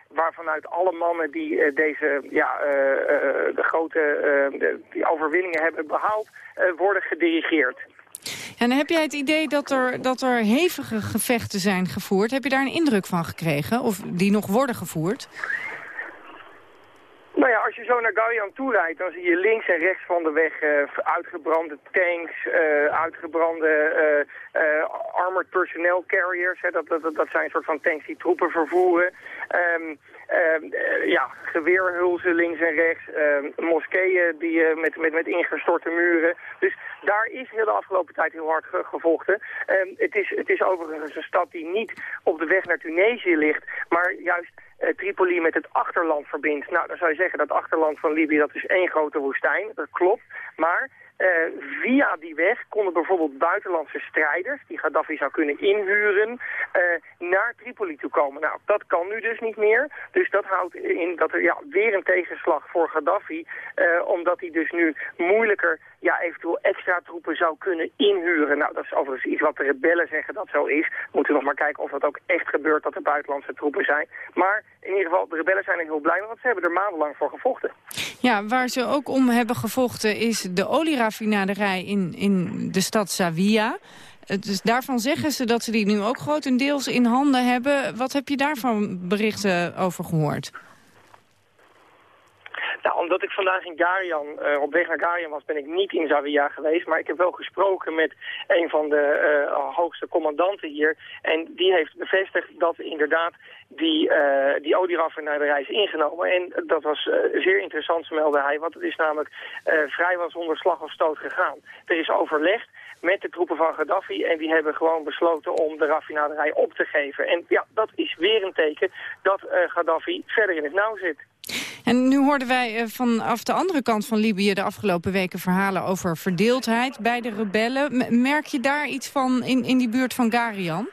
waarvanuit alle mannen die deze ja, de grote die overwinningen hebben behaald, worden gedirigeerd. En heb jij het idee dat er, dat er hevige gevechten zijn gevoerd? Heb je daar een indruk van gekregen? Of die nog worden gevoerd? Nou ja, als je zo naar Garian toe rijdt, dan zie je links en rechts van de weg uh, uitgebrande tanks, uh, uitgebrande uh, armored personnel carriers. Hè, dat, dat, dat zijn soort van tanks die troepen vervoeren. Um, ja, geweerhulzen links en rechts, ehm, moskeeën die, met, met, met ingestorte muren. Dus daar is heel de afgelopen tijd heel hard gevochten. Het, is, het is overigens een stad die niet op de weg naar Tunesië ligt, maar juist uh, Tripoli met het achterland verbindt. Nou, dan zou je zeggen dat achterland van Libië dat is één grote woestijn. Dat klopt. Maar uh, via die weg konden bijvoorbeeld buitenlandse strijders, die Gaddafi zou kunnen inhuren, uh, naar Tripoli toe komen. Nou, dat kan nu dus niet meer. Dus dat houdt in dat er ja, weer een tegenslag voor Gaddafi, uh, omdat hij dus nu moeilijker ja, eventueel extra troepen zou kunnen inhuren. Nou, dat is overigens iets wat de rebellen zeggen dat zo is. We moeten nog maar kijken of dat ook echt gebeurt dat er buitenlandse troepen zijn. Maar in ieder geval, de rebellen zijn er heel blij mee, want ze hebben er maandenlang voor gevochten. Ja, waar ze ook om hebben gevochten is de in, in de stad Zawiya. Dus daarvan zeggen ze dat ze die nu ook grotendeels in handen hebben. Wat heb je daarvan berichten over gehoord? Nou, omdat ik vandaag in Garian, uh, op weg naar Garian was, ben ik niet in Zawiya geweest. Maar ik heb wel gesproken met een van de uh, hoogste commandanten hier. En die heeft bevestigd dat inderdaad die, uh, die olieraffinaderij is ingenomen. En dat was zeer interessant, meldde hij. Want het is namelijk vrijwel zonder slag of stoot gegaan. Er is overlegd met de troepen van Gaddafi. En die hebben gewoon besloten om de raffinaderij op te geven. En ja, dat is weer een teken dat Gaddafi verder in het nauw zit. En nu hoorden wij uh, vanaf de andere kant van Libië de afgelopen weken verhalen over verdeeldheid bij de rebellen. merk je daar iets van in, in die buurt van Garian?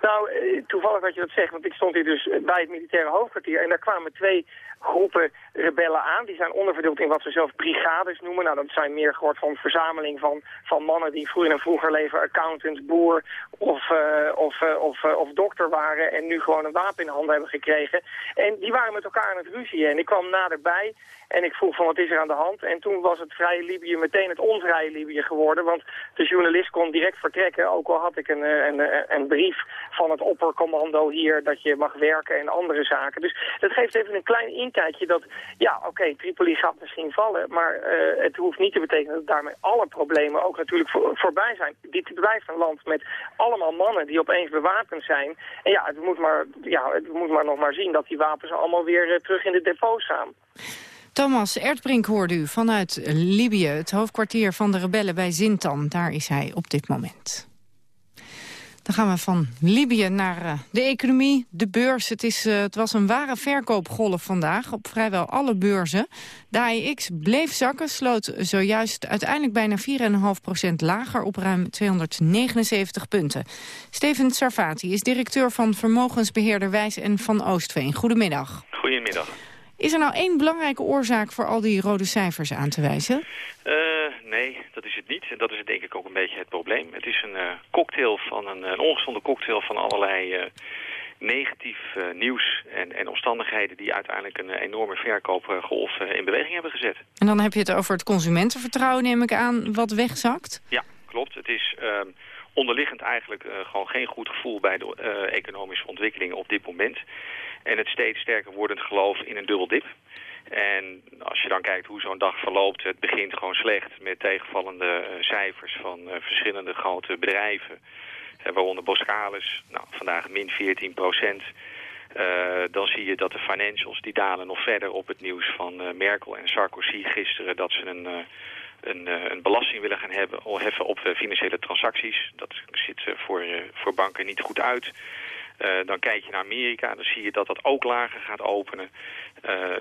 Nou, eh, toevallig dat je dat zegt, want ik stond hier dus bij het militaire hoofdkwartier en daar kwamen twee groepen rebellen aan. Die zijn onderverdeeld in wat ze zelf brigades noemen. Nou, dat zijn meer gehoord van verzameling van, van mannen die vroeger in een vroeger leven accountant, boer of, uh, of, uh, of, uh, of dokter waren en nu gewoon een wapen in handen hebben gekregen. En die waren met elkaar aan het ruzie. En ik kwam naderbij en ik vroeg van wat is er aan de hand. En toen was het Vrije Libië meteen het onvrije Libië geworden. Want de journalist kon direct vertrekken. Ook al had ik een, een, een brief van het oppercommando hier dat je mag werken en andere zaken. Dus dat geeft even een klein inkijkje dat, ja oké, Tripoli gaat misschien vallen. Maar uh, het hoeft niet te betekenen dat daarmee alle problemen ook natuurlijk voor, voorbij zijn. Dit blijft een land met allemaal mannen die opeens bewapend zijn. En ja, het moet maar, ja, het moet maar nog maar zien dat die wapens allemaal weer uh, terug in de depots gaan. Thomas Erdbrink hoorde u vanuit Libië, het hoofdkwartier van de rebellen bij Zintan. Daar is hij op dit moment. Dan gaan we van Libië naar uh, de economie, de beurs. Het, is, uh, het was een ware verkoopgolf vandaag op vrijwel alle beurzen. De AEX bleef zakken, sloot zojuist uiteindelijk bijna 4,5% lager op ruim 279 punten. Steven Sarfati is directeur van vermogensbeheerder Wijs en Van Oostveen. Goedemiddag. Goedemiddag. Is er nou één belangrijke oorzaak voor al die rode cijfers aan te wijzen? Uh, nee, dat is het niet. En dat is denk ik ook een beetje het probleem. Het is een uh, cocktail van een, een ongezonde cocktail van allerlei uh, negatief nieuws en, en omstandigheden die uiteindelijk een enorme verkoopgolf in beweging hebben gezet. En dan heb je het over het consumentenvertrouwen, neem ik aan, wat wegzakt? Ja, klopt. Het is ehm, onderliggend eigenlijk gewoon geen goed gevoel bij de economische ontwikkelingen op dit moment. En het steeds sterker wordend geloof in een dubbeldip. En als je dan kijkt hoe zo'n dag verloopt, het begint gewoon slecht met tegenvallende cijfers van verschillende grote bedrijven. waaronder Boskalis, nou, vandaag min 14 procent. Dan zie je dat de financials die dalen nog verder op het nieuws van Merkel en Sarkozy gisteren dat ze een, een, een, belasting willen gaan hebben, heffen op financiële transacties. Dat ziet voor, voor banken niet goed uit. Dan kijk je naar Amerika, dan zie je dat dat ook lager gaat openen.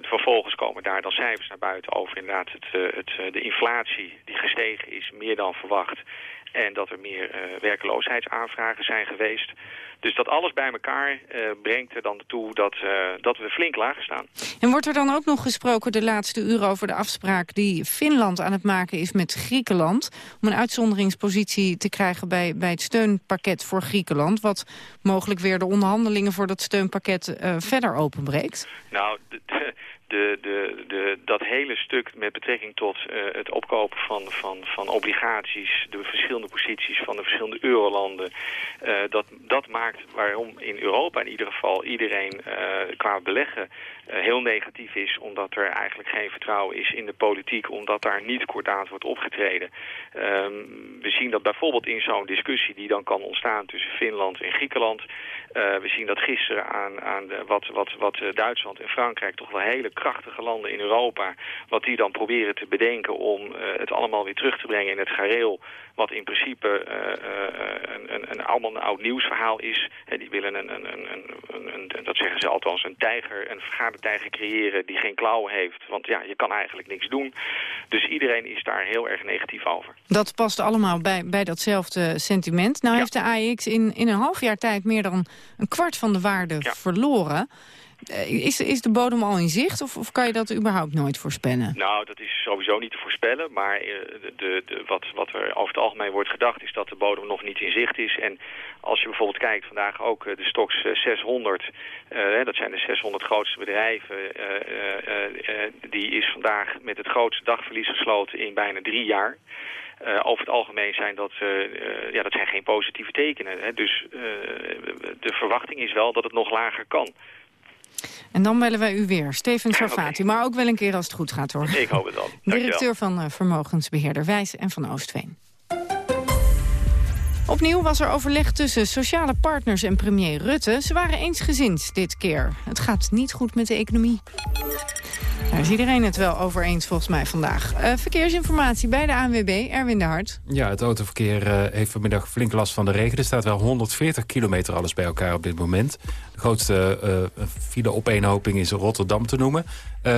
vervolgens komen daar dan cijfers naar buiten over inderdaad het, het, de inflatie die gestegen is, meer dan verwacht. En dat er meer werkloosheidsaanvragen zijn geweest. Dus dat alles bij elkaar uh, brengt er dan toe dat, uh, dat we flink lager staan. En wordt er dan ook nog gesproken de laatste uren over de afspraak die Finland aan het maken is met Griekenland... om een uitzonderingspositie te krijgen bij, bij het steunpakket voor Griekenland... wat mogelijk weer de onderhandelingen voor dat steunpakket verder openbreekt? Nou, de, de, de, dat hele stuk met betrekking tot uh, het opkopen van, van, van obligaties, de verschillende posities van de verschillende eurolanden, uh, dat, dat maakt waarom in Europa in ieder geval iedereen uh, qua beleggen heel negatief is, omdat er eigenlijk geen vertrouwen is in de politiek, omdat daar niet kordaat wordt opgetreden. Um, we zien dat bijvoorbeeld in zo'n discussie die dan kan ontstaan tussen Finland en Griekenland, uh, we zien dat gisteren aan, aan de, wat, wat, wat Duitsland en Frankrijk, toch wel hele krachtige landen in Europa, wat die dan proberen te bedenken om het allemaal weer terug te brengen in het gareel, wat in principe een, een, een, allemaal een oud nieuwsverhaal is. He, die willen een, een, een, dat zeggen ze althans, een tijger, een vergadertijger creëren die geen klauwen heeft. Want ja, je kan eigenlijk niks doen. Dus iedereen is daar heel erg negatief over. Dat past allemaal bij, bij datzelfde sentiment. Nou ja. heeft de AEX in, in een half jaar tijd meer dan een kwart van de waarde ja. verloren. Is, is de bodem al in zicht of, of kan je dat überhaupt nooit voorspellen? Nou, dat is sowieso niet te voorspellen. Maar de, de, wat, wat er over het algemeen wordt gedacht is dat de bodem nog niet in zicht is. En als je bijvoorbeeld kijkt, vandaag ook de Stox 600. Uh, dat zijn de 600 grootste bedrijven. Die is vandaag met het grootste dagverlies gesloten in bijna drie jaar. Over het algemeen zijn dat, ja, dat zijn geen positieve tekenen. Hè. Dus de verwachting is wel dat het nog lager kan. En dan bellen wij u weer, Steven Sarfati. Okay. Maar ook wel een keer als het goed gaat, hoor. Ik hoop het dan. (laughs) Directeur van Vermogensbeheerder Wijs en van Oostveen. Opnieuw was er overleg tussen sociale partners en premier Rutte. Ze waren eensgezind dit keer. Het gaat niet goed met de economie. Daar is iedereen het wel over eens volgens mij vandaag. Uh, verkeersinformatie bij de ANWB, Erwin de Hart. Ja, het autoverkeer uh, heeft vanmiddag flink last van de regen. Er staat wel 140 kilometer alles bij elkaar op dit moment. De grootste uh, file opeenhoping is Rotterdam te noemen.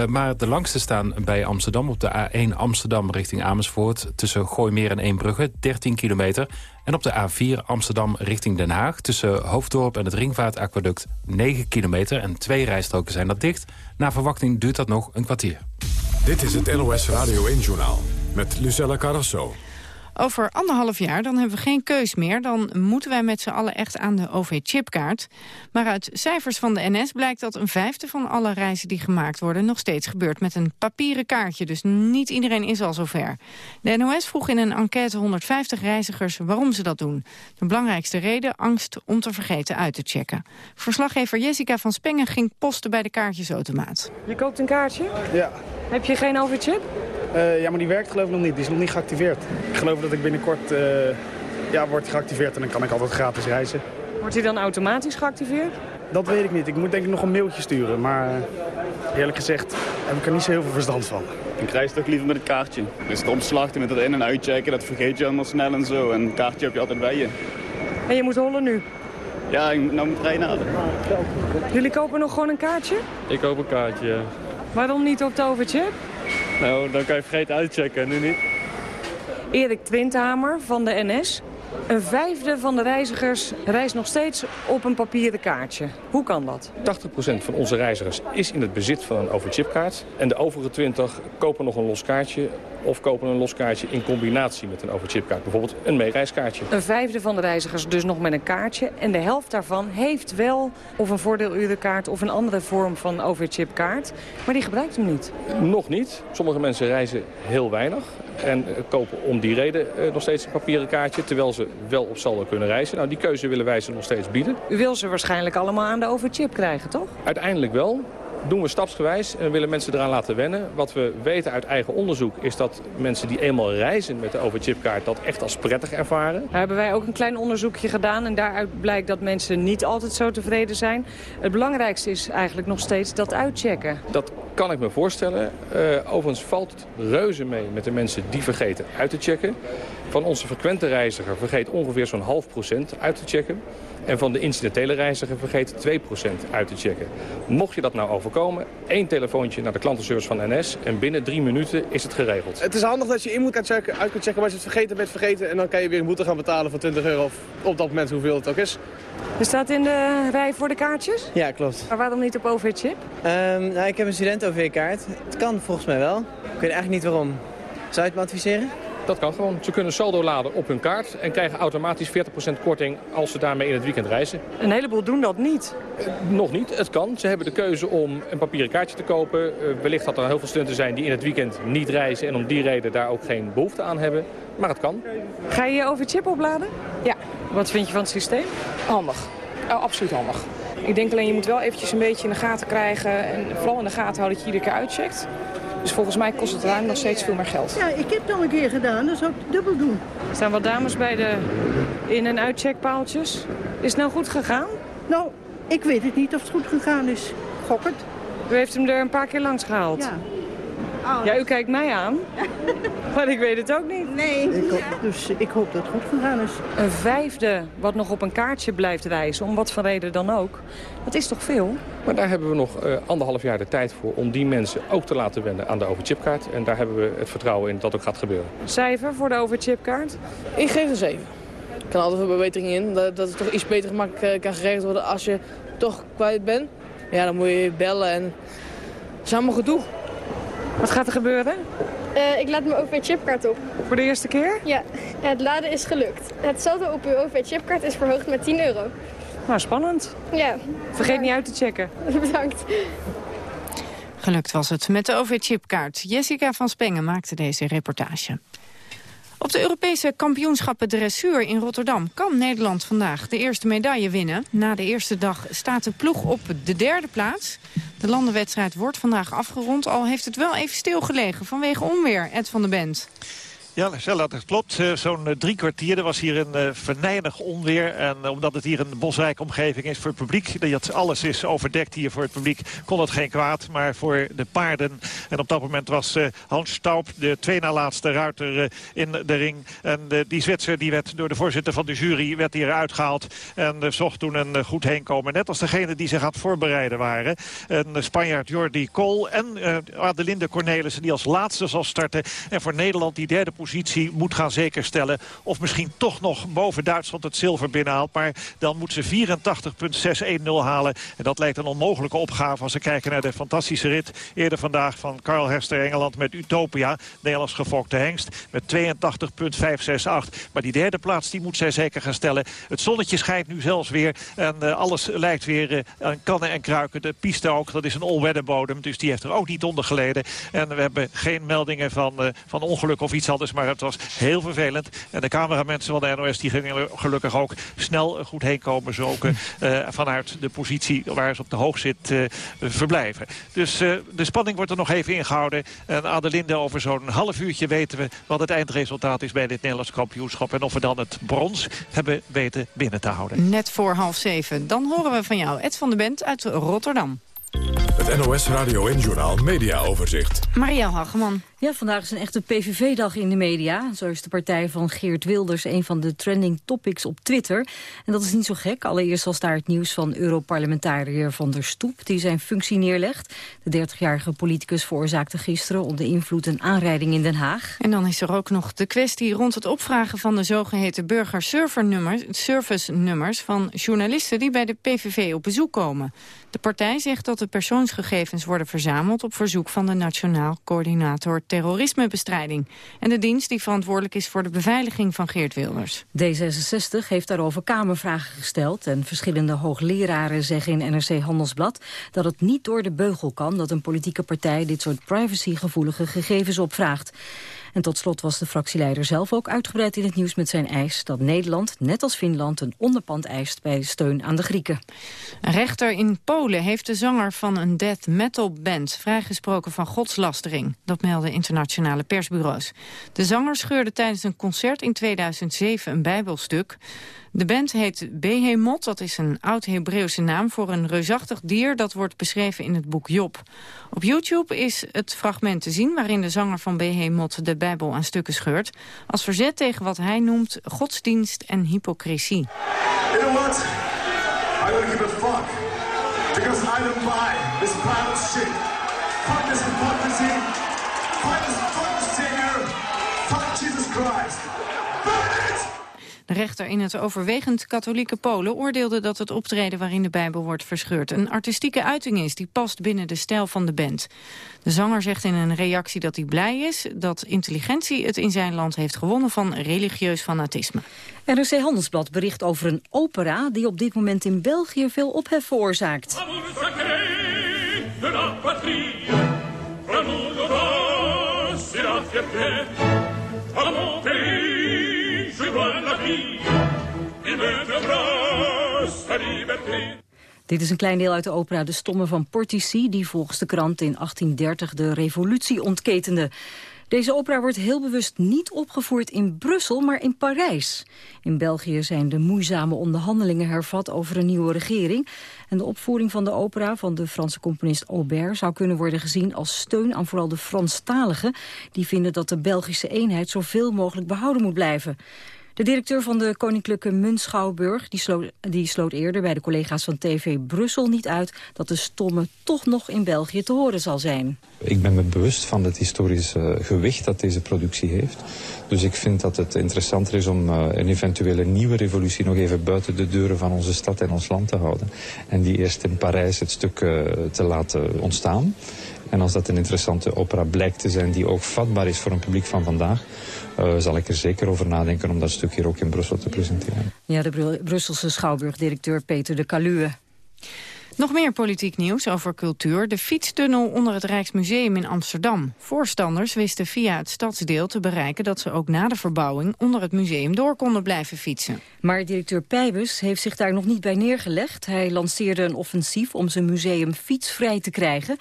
Maar de langste staan bij Amsterdam op de A1 Amsterdam richting Amersfoort... tussen Gooimeer en Eembrugge, 13 kilometer. En op de A4 Amsterdam richting Den Haag... tussen Hoofddorp en het Ringvaartaquaduct 9 kilometer... en twee rijstroken zijn dat dicht. Na verwachting duurt dat nog een kwartier. Dit is het NOS Radio 1-journaal met Lucella Carrasso. Over anderhalf jaar, dan hebben we geen keus meer. Dan moeten wij met z'n allen echt aan de OV-chipkaart. Maar uit cijfers van de NS blijkt dat een vijfde van alle reizen die gemaakt worden... nog steeds gebeurt met een papieren kaartje. Dus niet iedereen is al zover. De NOS vroeg in een enquête 150 reizigers waarom ze dat doen. De belangrijkste reden, angst om te vergeten uit te checken. Verslaggever Jessica van Spengen ging posten bij de kaartjesautomaat. Je koopt een kaartje? Ja. Heb je geen OV-chip? Uh, ja, maar die werkt geloof ik nog niet. Die is nog niet geactiveerd. Ik geloof dat ik binnenkort uh, ja, wordt geactiveerd en dan kan ik altijd gratis reizen. Wordt hij dan automatisch geactiveerd? Dat weet ik niet. Ik moet denk ik nog een mailtje sturen. Maar uh, eerlijk gezegd heb ik er niet zo heel veel verstand van. Ik reis toch liever met het kaartje. Dus het omslachten met het in- en uitchecken, dat vergeet je allemaal snel en zo. En een kaartje heb je altijd bij je. En je moet hollen nu? Ja, ik moet nou mijn trein halen. Jullie kopen nog gewoon een kaartje? Ik koop een kaartje, ja. Waarom niet op de overchip? Nou, dan kan je vergeten uitchecken, nu niet. Erik Twinthamer van de NS. Een vijfde van de reizigers reist nog steeds op een papieren kaartje. Hoe kan dat? 80% van onze reizigers is in het bezit van een overchipkaart. En de overige 20 kopen nog een los kaartje of kopen een loskaartje in combinatie met een overchipkaart. Bijvoorbeeld een meereiskaartje. Een vijfde van de reizigers dus nog met een kaartje. En de helft daarvan heeft wel of een voordeelurenkaart of een andere vorm van overchipkaart. Maar die gebruikt hem niet. Nog niet. Sommige mensen reizen heel weinig. En eh, kopen om die reden eh, nog steeds een papieren kaartje... terwijl ze wel op saldo kunnen reizen. Nou, die keuze willen wij ze nog steeds bieden. U wil ze waarschijnlijk allemaal aan de overchip krijgen, toch? Uiteindelijk wel doen we stapsgewijs en willen mensen eraan laten wennen. Wat we weten uit eigen onderzoek is dat mensen die eenmaal reizen met de overchipkaart dat echt als prettig ervaren. Daar hebben wij ook een klein onderzoekje gedaan en daaruit blijkt dat mensen niet altijd zo tevreden zijn. Het belangrijkste is eigenlijk nog steeds dat uitchecken. Dat kan ik me voorstellen. Uh, overigens valt het reuze mee met de mensen die vergeten uit te checken. Van onze frequente reiziger vergeet ongeveer zo'n half procent uit te checken. En van de incidentele reiziger vergeet 2% uit te checken. Mocht je dat nou overkomen, één telefoontje naar de klantenservice van NS... en binnen drie minuten is het geregeld. Het is handig dat je in moet checken, uit kunt checken, maar als je het vergeten bent vergeten... en dan kan je weer een boete gaan betalen van 20 euro of op dat moment hoeveel het ook is. Je staat in de rij voor de kaartjes? Ja, klopt. Maar waarom niet op OV-chip? Um, nou, ik heb een student-OV-kaart. Het kan volgens mij wel. Ik weet eigenlijk niet waarom. Zou je het me adviseren? Dat kan gewoon. Ze kunnen saldo laden op hun kaart en krijgen automatisch 40% korting als ze daarmee in het weekend reizen. Een heleboel doen dat niet. Eh, nog niet. Het kan. Ze hebben de keuze om een papieren kaartje te kopen. Eh, wellicht dat er heel veel studenten zijn die in het weekend niet reizen en om die reden daar ook geen behoefte aan hebben. Maar het kan. Ga je je over chip opladen? Ja. Wat vind je van het systeem? Handig. Oh, absoluut handig. Ik denk alleen je moet wel eventjes een beetje in de gaten krijgen en vooral in de gaten houden dat je iedere keer uitcheckt. Dus volgens mij kost het ruim nog steeds veel meer geld. Ja, ik heb het al een keer gedaan, dat zou ik dubbel doen. Er staan wat dames bij de in- en uitcheckpaaltjes. Is het nou goed gegaan? Nou, ik weet het niet of het goed gegaan is. Gok het. U heeft hem er een paar keer langs gehaald? Ja. Ja, u kijkt mij aan. (laughs) maar ik weet het ook niet. Nee. Ik hoop, dus ik hoop dat het goed gegaan is. Een vijfde wat nog op een kaartje blijft reizen, om wat voor reden dan ook. Dat is toch veel? Maar daar hebben we nog uh, anderhalf jaar de tijd voor om die mensen ook te laten wennen aan de overchipkaart. En daar hebben we het vertrouwen in dat dat ook gaat gebeuren. Cijfer voor de overchipkaart? Ik geef een 7. Er kan altijd een verbetering in. Dat, dat het toch iets beter gemaakt eh, kan geregeld worden als je toch kwijt bent. Ja, dan moet je bellen en het is allemaal gedoe. Wat gaat er gebeuren? Uh, ik laat mijn OV-chipkaart op. Voor de eerste keer? Ja, het laden is gelukt. Het saldo op uw OV-chipkaart is verhoogd met 10 euro. Nou, spannend. Ja. Vergeet niet uit te checken. (laughs) Bedankt. Gelukt was het met de OV-chipkaart. Jessica van Spengen maakte deze reportage. Op de Europese kampioenschappen dressuur in Rotterdam kan Nederland vandaag de eerste medaille winnen. Na de eerste dag staat de ploeg op de derde plaats. De landenwedstrijd wordt vandaag afgerond, al heeft het wel even stilgelegen vanwege onweer, Ed van der Bent. Ja, Marcella, dat klopt. Uh, Zo'n uh, drie kwartier. Er was hier een uh, venijnig onweer. En omdat het hier een bosrijke omgeving is voor het publiek... dat alles is overdekt hier voor het publiek, kon het geen kwaad. Maar voor de paarden... En op dat moment was Hans Staub, de twee na laatste ruiter in de ring. En die Zwitser die werd door de voorzitter van de jury werd hier uitgehaald. En zocht toen een goed heenkomen. Net als degene die zich het voorbereiden waren. Een Spanjaard Jordi Kool en Adelinde Cornelissen die als laatste zal starten. En voor Nederland die derde moet gaan zekerstellen. Of misschien toch nog boven Duitsland het zilver binnenhaalt. Maar dan moet ze 84,610 halen. En dat lijkt een onmogelijke opgave als we kijken naar de fantastische rit. Eerder vandaag van Carl Hester Engeland met Utopia. Nederlands gefokte hengst met 82,568. Maar die derde plaats die moet zij zeker gaan stellen. Het zonnetje schijnt nu zelfs weer. En uh, alles lijkt weer uh, aan kannen en kruiken. De piste ook, dat is een all-weather bodem. Dus die heeft er ook niet onder geleden. En we hebben geen meldingen van, uh, van ongeluk of iets anders maar het was heel vervelend. En de cameramensen van de NOS die gingen gelukkig ook snel goed heen komen. Zo ook uh, vanuit de positie waar ze op de hoog zit uh, verblijven. Dus uh, de spanning wordt er nog even ingehouden. En Adelinde over zo'n half uurtje weten we wat het eindresultaat is bij dit Nederlands kampioenschap. En of we dan het brons hebben weten binnen te houden. Net voor half zeven. Dan horen we van jou Ed van de Bent uit Rotterdam. Het NOS Radio en Journaal Media Overzicht. Marielle Hageman. Ja, vandaag is een echte PVV-dag in de media. Zo is de partij van Geert Wilders een van de trending topics op Twitter. En dat is niet zo gek. Allereerst was daar het nieuws van Europarlementariër Van der Stoep... die zijn functie neerlegt. De 30-jarige politicus veroorzaakte gisteren onder invloed een aanrijding in Den Haag. En dan is er ook nog de kwestie rond het opvragen van de zogeheten burger-service-nummers... van journalisten die bij de PVV op bezoek komen. De partij zegt dat de persoonsgegevens persoonsgegevens worden verzameld op verzoek van de Nationaal Coördinator Terrorismebestrijding. En de dienst die verantwoordelijk is voor de beveiliging van Geert Wilders. D66 heeft daarover Kamervragen gesteld en verschillende hoogleraren zeggen in NRC Handelsblad dat het niet door de beugel kan dat een politieke partij dit soort privacygevoelige gegevens opvraagt. En tot slot was de fractieleider zelf ook uitgebreid in het nieuws met zijn eis... dat Nederland, net als Finland, een onderpand eist bij steun aan de Grieken. Een rechter in Polen heeft de zanger van een death metal band... vrijgesproken van godslastering. Dat melden internationale persbureaus. De zanger scheurde tijdens een concert in 2007 een bijbelstuk. De band heet Behemoth, dat is een oud-Hebreeuwse naam voor een reusachtig dier dat wordt beschreven in het boek Job. Op YouTube is het fragment te zien waarin de zanger van Behemoth de Bijbel aan stukken scheurt, als verzet tegen wat hij noemt godsdienst en hypocrisie. You know what? I don't give a fuck. Because I don't this Bible shit. Fuck this hypocrisy. Fuck this fuck this singer. Fuck Jesus Christ. Rechter in het overwegend katholieke Polen oordeelde dat het optreden waarin de Bijbel wordt verscheurd een artistieke uiting is die past binnen de stijl van de band. De zanger zegt in een reactie dat hij blij is dat intelligentie het in zijn land heeft gewonnen van religieus fanatisme. NRC Handelsblad bericht over een opera die op dit moment in België veel ophef veroorzaakt. Dit is een klein deel uit de opera De Stomme van Portici... die volgens de krant in 1830 de revolutie ontketende. Deze opera wordt heel bewust niet opgevoerd in Brussel, maar in Parijs. In België zijn de moeizame onderhandelingen hervat over een nieuwe regering. En de opvoering van de opera van de Franse componist Aubert... zou kunnen worden gezien als steun aan vooral de Franstaligen... die vinden dat de Belgische eenheid zoveel mogelijk behouden moet blijven. De directeur van de Koninklijke Muntschouwburg die sloot, die sloot eerder bij de collega's van TV Brussel niet uit dat de stomme toch nog in België te horen zal zijn. Ik ben me bewust van het historische gewicht dat deze productie heeft. Dus ik vind dat het interessanter is om uh, een eventuele nieuwe revolutie nog even buiten de deuren van onze stad en ons land te houden. En die eerst in Parijs het stuk uh, te laten ontstaan. En als dat een interessante opera blijkt te zijn die ook vatbaar is voor een publiek van vandaag... Uh, zal ik er zeker over nadenken om dat stuk hier ook in Brussel te presenteren. Ja, de Bru Brusselse schouwburgdirecteur Peter de Caluwe. Nog meer politiek nieuws over cultuur. De fietstunnel onder het Rijksmuseum in Amsterdam. Voorstanders wisten via het stadsdeel te bereiken... dat ze ook na de verbouwing onder het museum door konden blijven fietsen. Maar directeur Pijbus heeft zich daar nog niet bij neergelegd. Hij lanceerde een offensief om zijn museum fietsvrij te krijgen.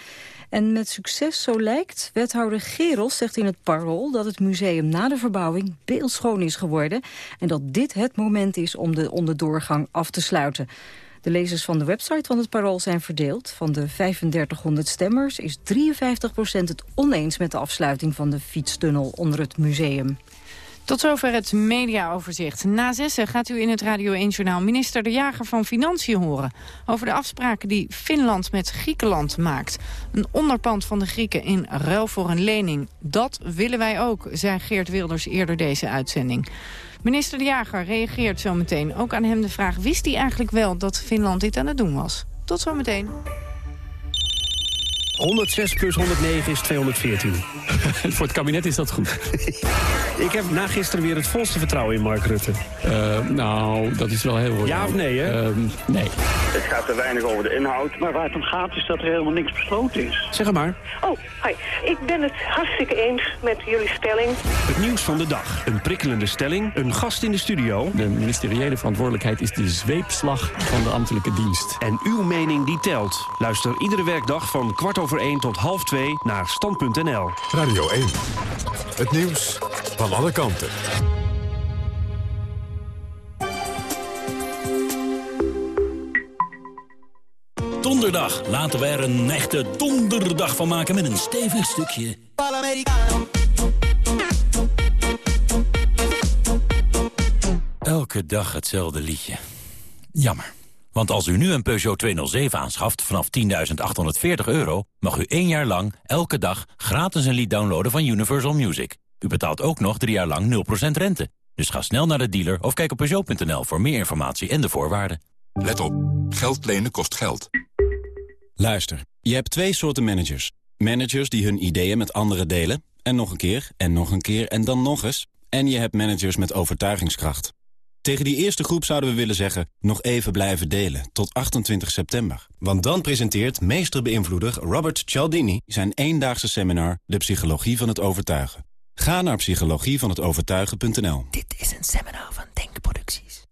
En met succes, zo lijkt. Wethouder Geros zegt in het parool dat het museum na de verbouwing beeldschoon is geworden. En dat dit het moment is om de onderdoorgang af te sluiten. De lezers van de website van het Parool zijn verdeeld. Van de 3500 stemmers is 53% het oneens met de afsluiting van de fietstunnel onder het museum. Tot zover het mediaoverzicht. Na zessen gaat u in het Radio 1-journaal minister De Jager van Financiën horen... over de afspraken die Finland met Griekenland maakt. Een onderpand van de Grieken in ruil voor een lening. Dat willen wij ook, zei Geert Wilders eerder deze uitzending. Minister De Jager reageert zometeen. Ook aan hem de vraag, wist hij eigenlijk wel dat Finland dit aan het doen was? Tot zometeen. 106 plus 109 is 214. (laughs) Voor het kabinet is dat goed. (laughs) ik heb na gisteren weer het volste vertrouwen in Mark Rutte. Uh, nou, dat is wel heel... Goed. Ja of nee, hè? Uh, nee. Het gaat te weinig over de inhoud. Maar waar het om gaat is dat er helemaal niks besloten is. Zeg maar. Oh, hi. Ik ben het hartstikke eens met jullie stelling. Het nieuws van de dag. Een prikkelende stelling. Een gast in de studio. De ministeriële verantwoordelijkheid is de zweepslag van de ambtelijke dienst. En uw mening die telt. Luister iedere werkdag van kwart over 1 tot half 2 naar stand.nl. Radio 1. Het nieuws van alle kanten. Donderdag. Laten we er een echte donderdag van maken met een stevig stukje. Elke dag hetzelfde liedje. Jammer. Want als u nu een Peugeot 207 aanschaft vanaf 10.840 euro... mag u één jaar lang, elke dag, gratis een lied downloaden van Universal Music. U betaalt ook nog drie jaar lang 0% rente. Dus ga snel naar de dealer of kijk op Peugeot.nl voor meer informatie en de voorwaarden. Let op. Geld lenen kost geld. Luister, Je hebt twee soorten managers. Managers die hun ideeën met anderen delen. En nog een keer, en nog een keer, en dan nog eens. En je hebt managers met overtuigingskracht. Tegen die eerste groep zouden we willen zeggen... nog even blijven delen, tot 28 september. Want dan presenteert meesterbeïnvloeder Robert Cialdini... zijn eendaagse seminar De Psychologie van het Overtuigen. Ga naar psychologievanhetovertuigen.nl Dit is een seminar van Denkproducties.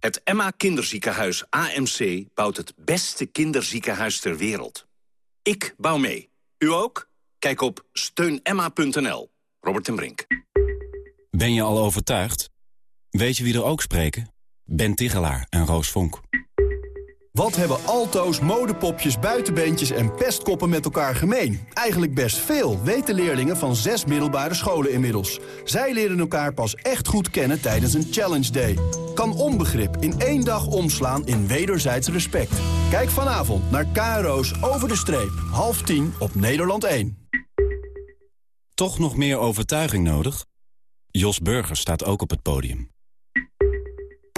Het Emma Kinderziekenhuis AMC bouwt het beste kinderziekenhuis ter wereld. Ik bouw mee. U ook? Kijk op steunemma.nl. Robert en Brink. Ben je al overtuigd? Weet je wie er ook spreken? Ben Tigelaar en Roos Vonk. Wat hebben alto's, modepopjes, buitenbeentjes en pestkoppen met elkaar gemeen? Eigenlijk best veel, weten leerlingen van zes middelbare scholen inmiddels. Zij leren elkaar pas echt goed kennen tijdens een Challenge Day. Kan onbegrip in één dag omslaan in wederzijds respect. Kijk vanavond naar KRO's Over de Streep. Half tien op Nederland 1. Toch nog meer overtuiging nodig? Jos Burgers staat ook op het podium.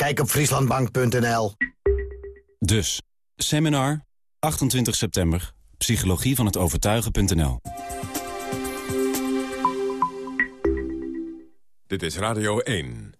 Kijk op frieslandbank.nl. Dus, seminar, 28 september, psychologie van het overtuigen.nl. Dit is Radio 1.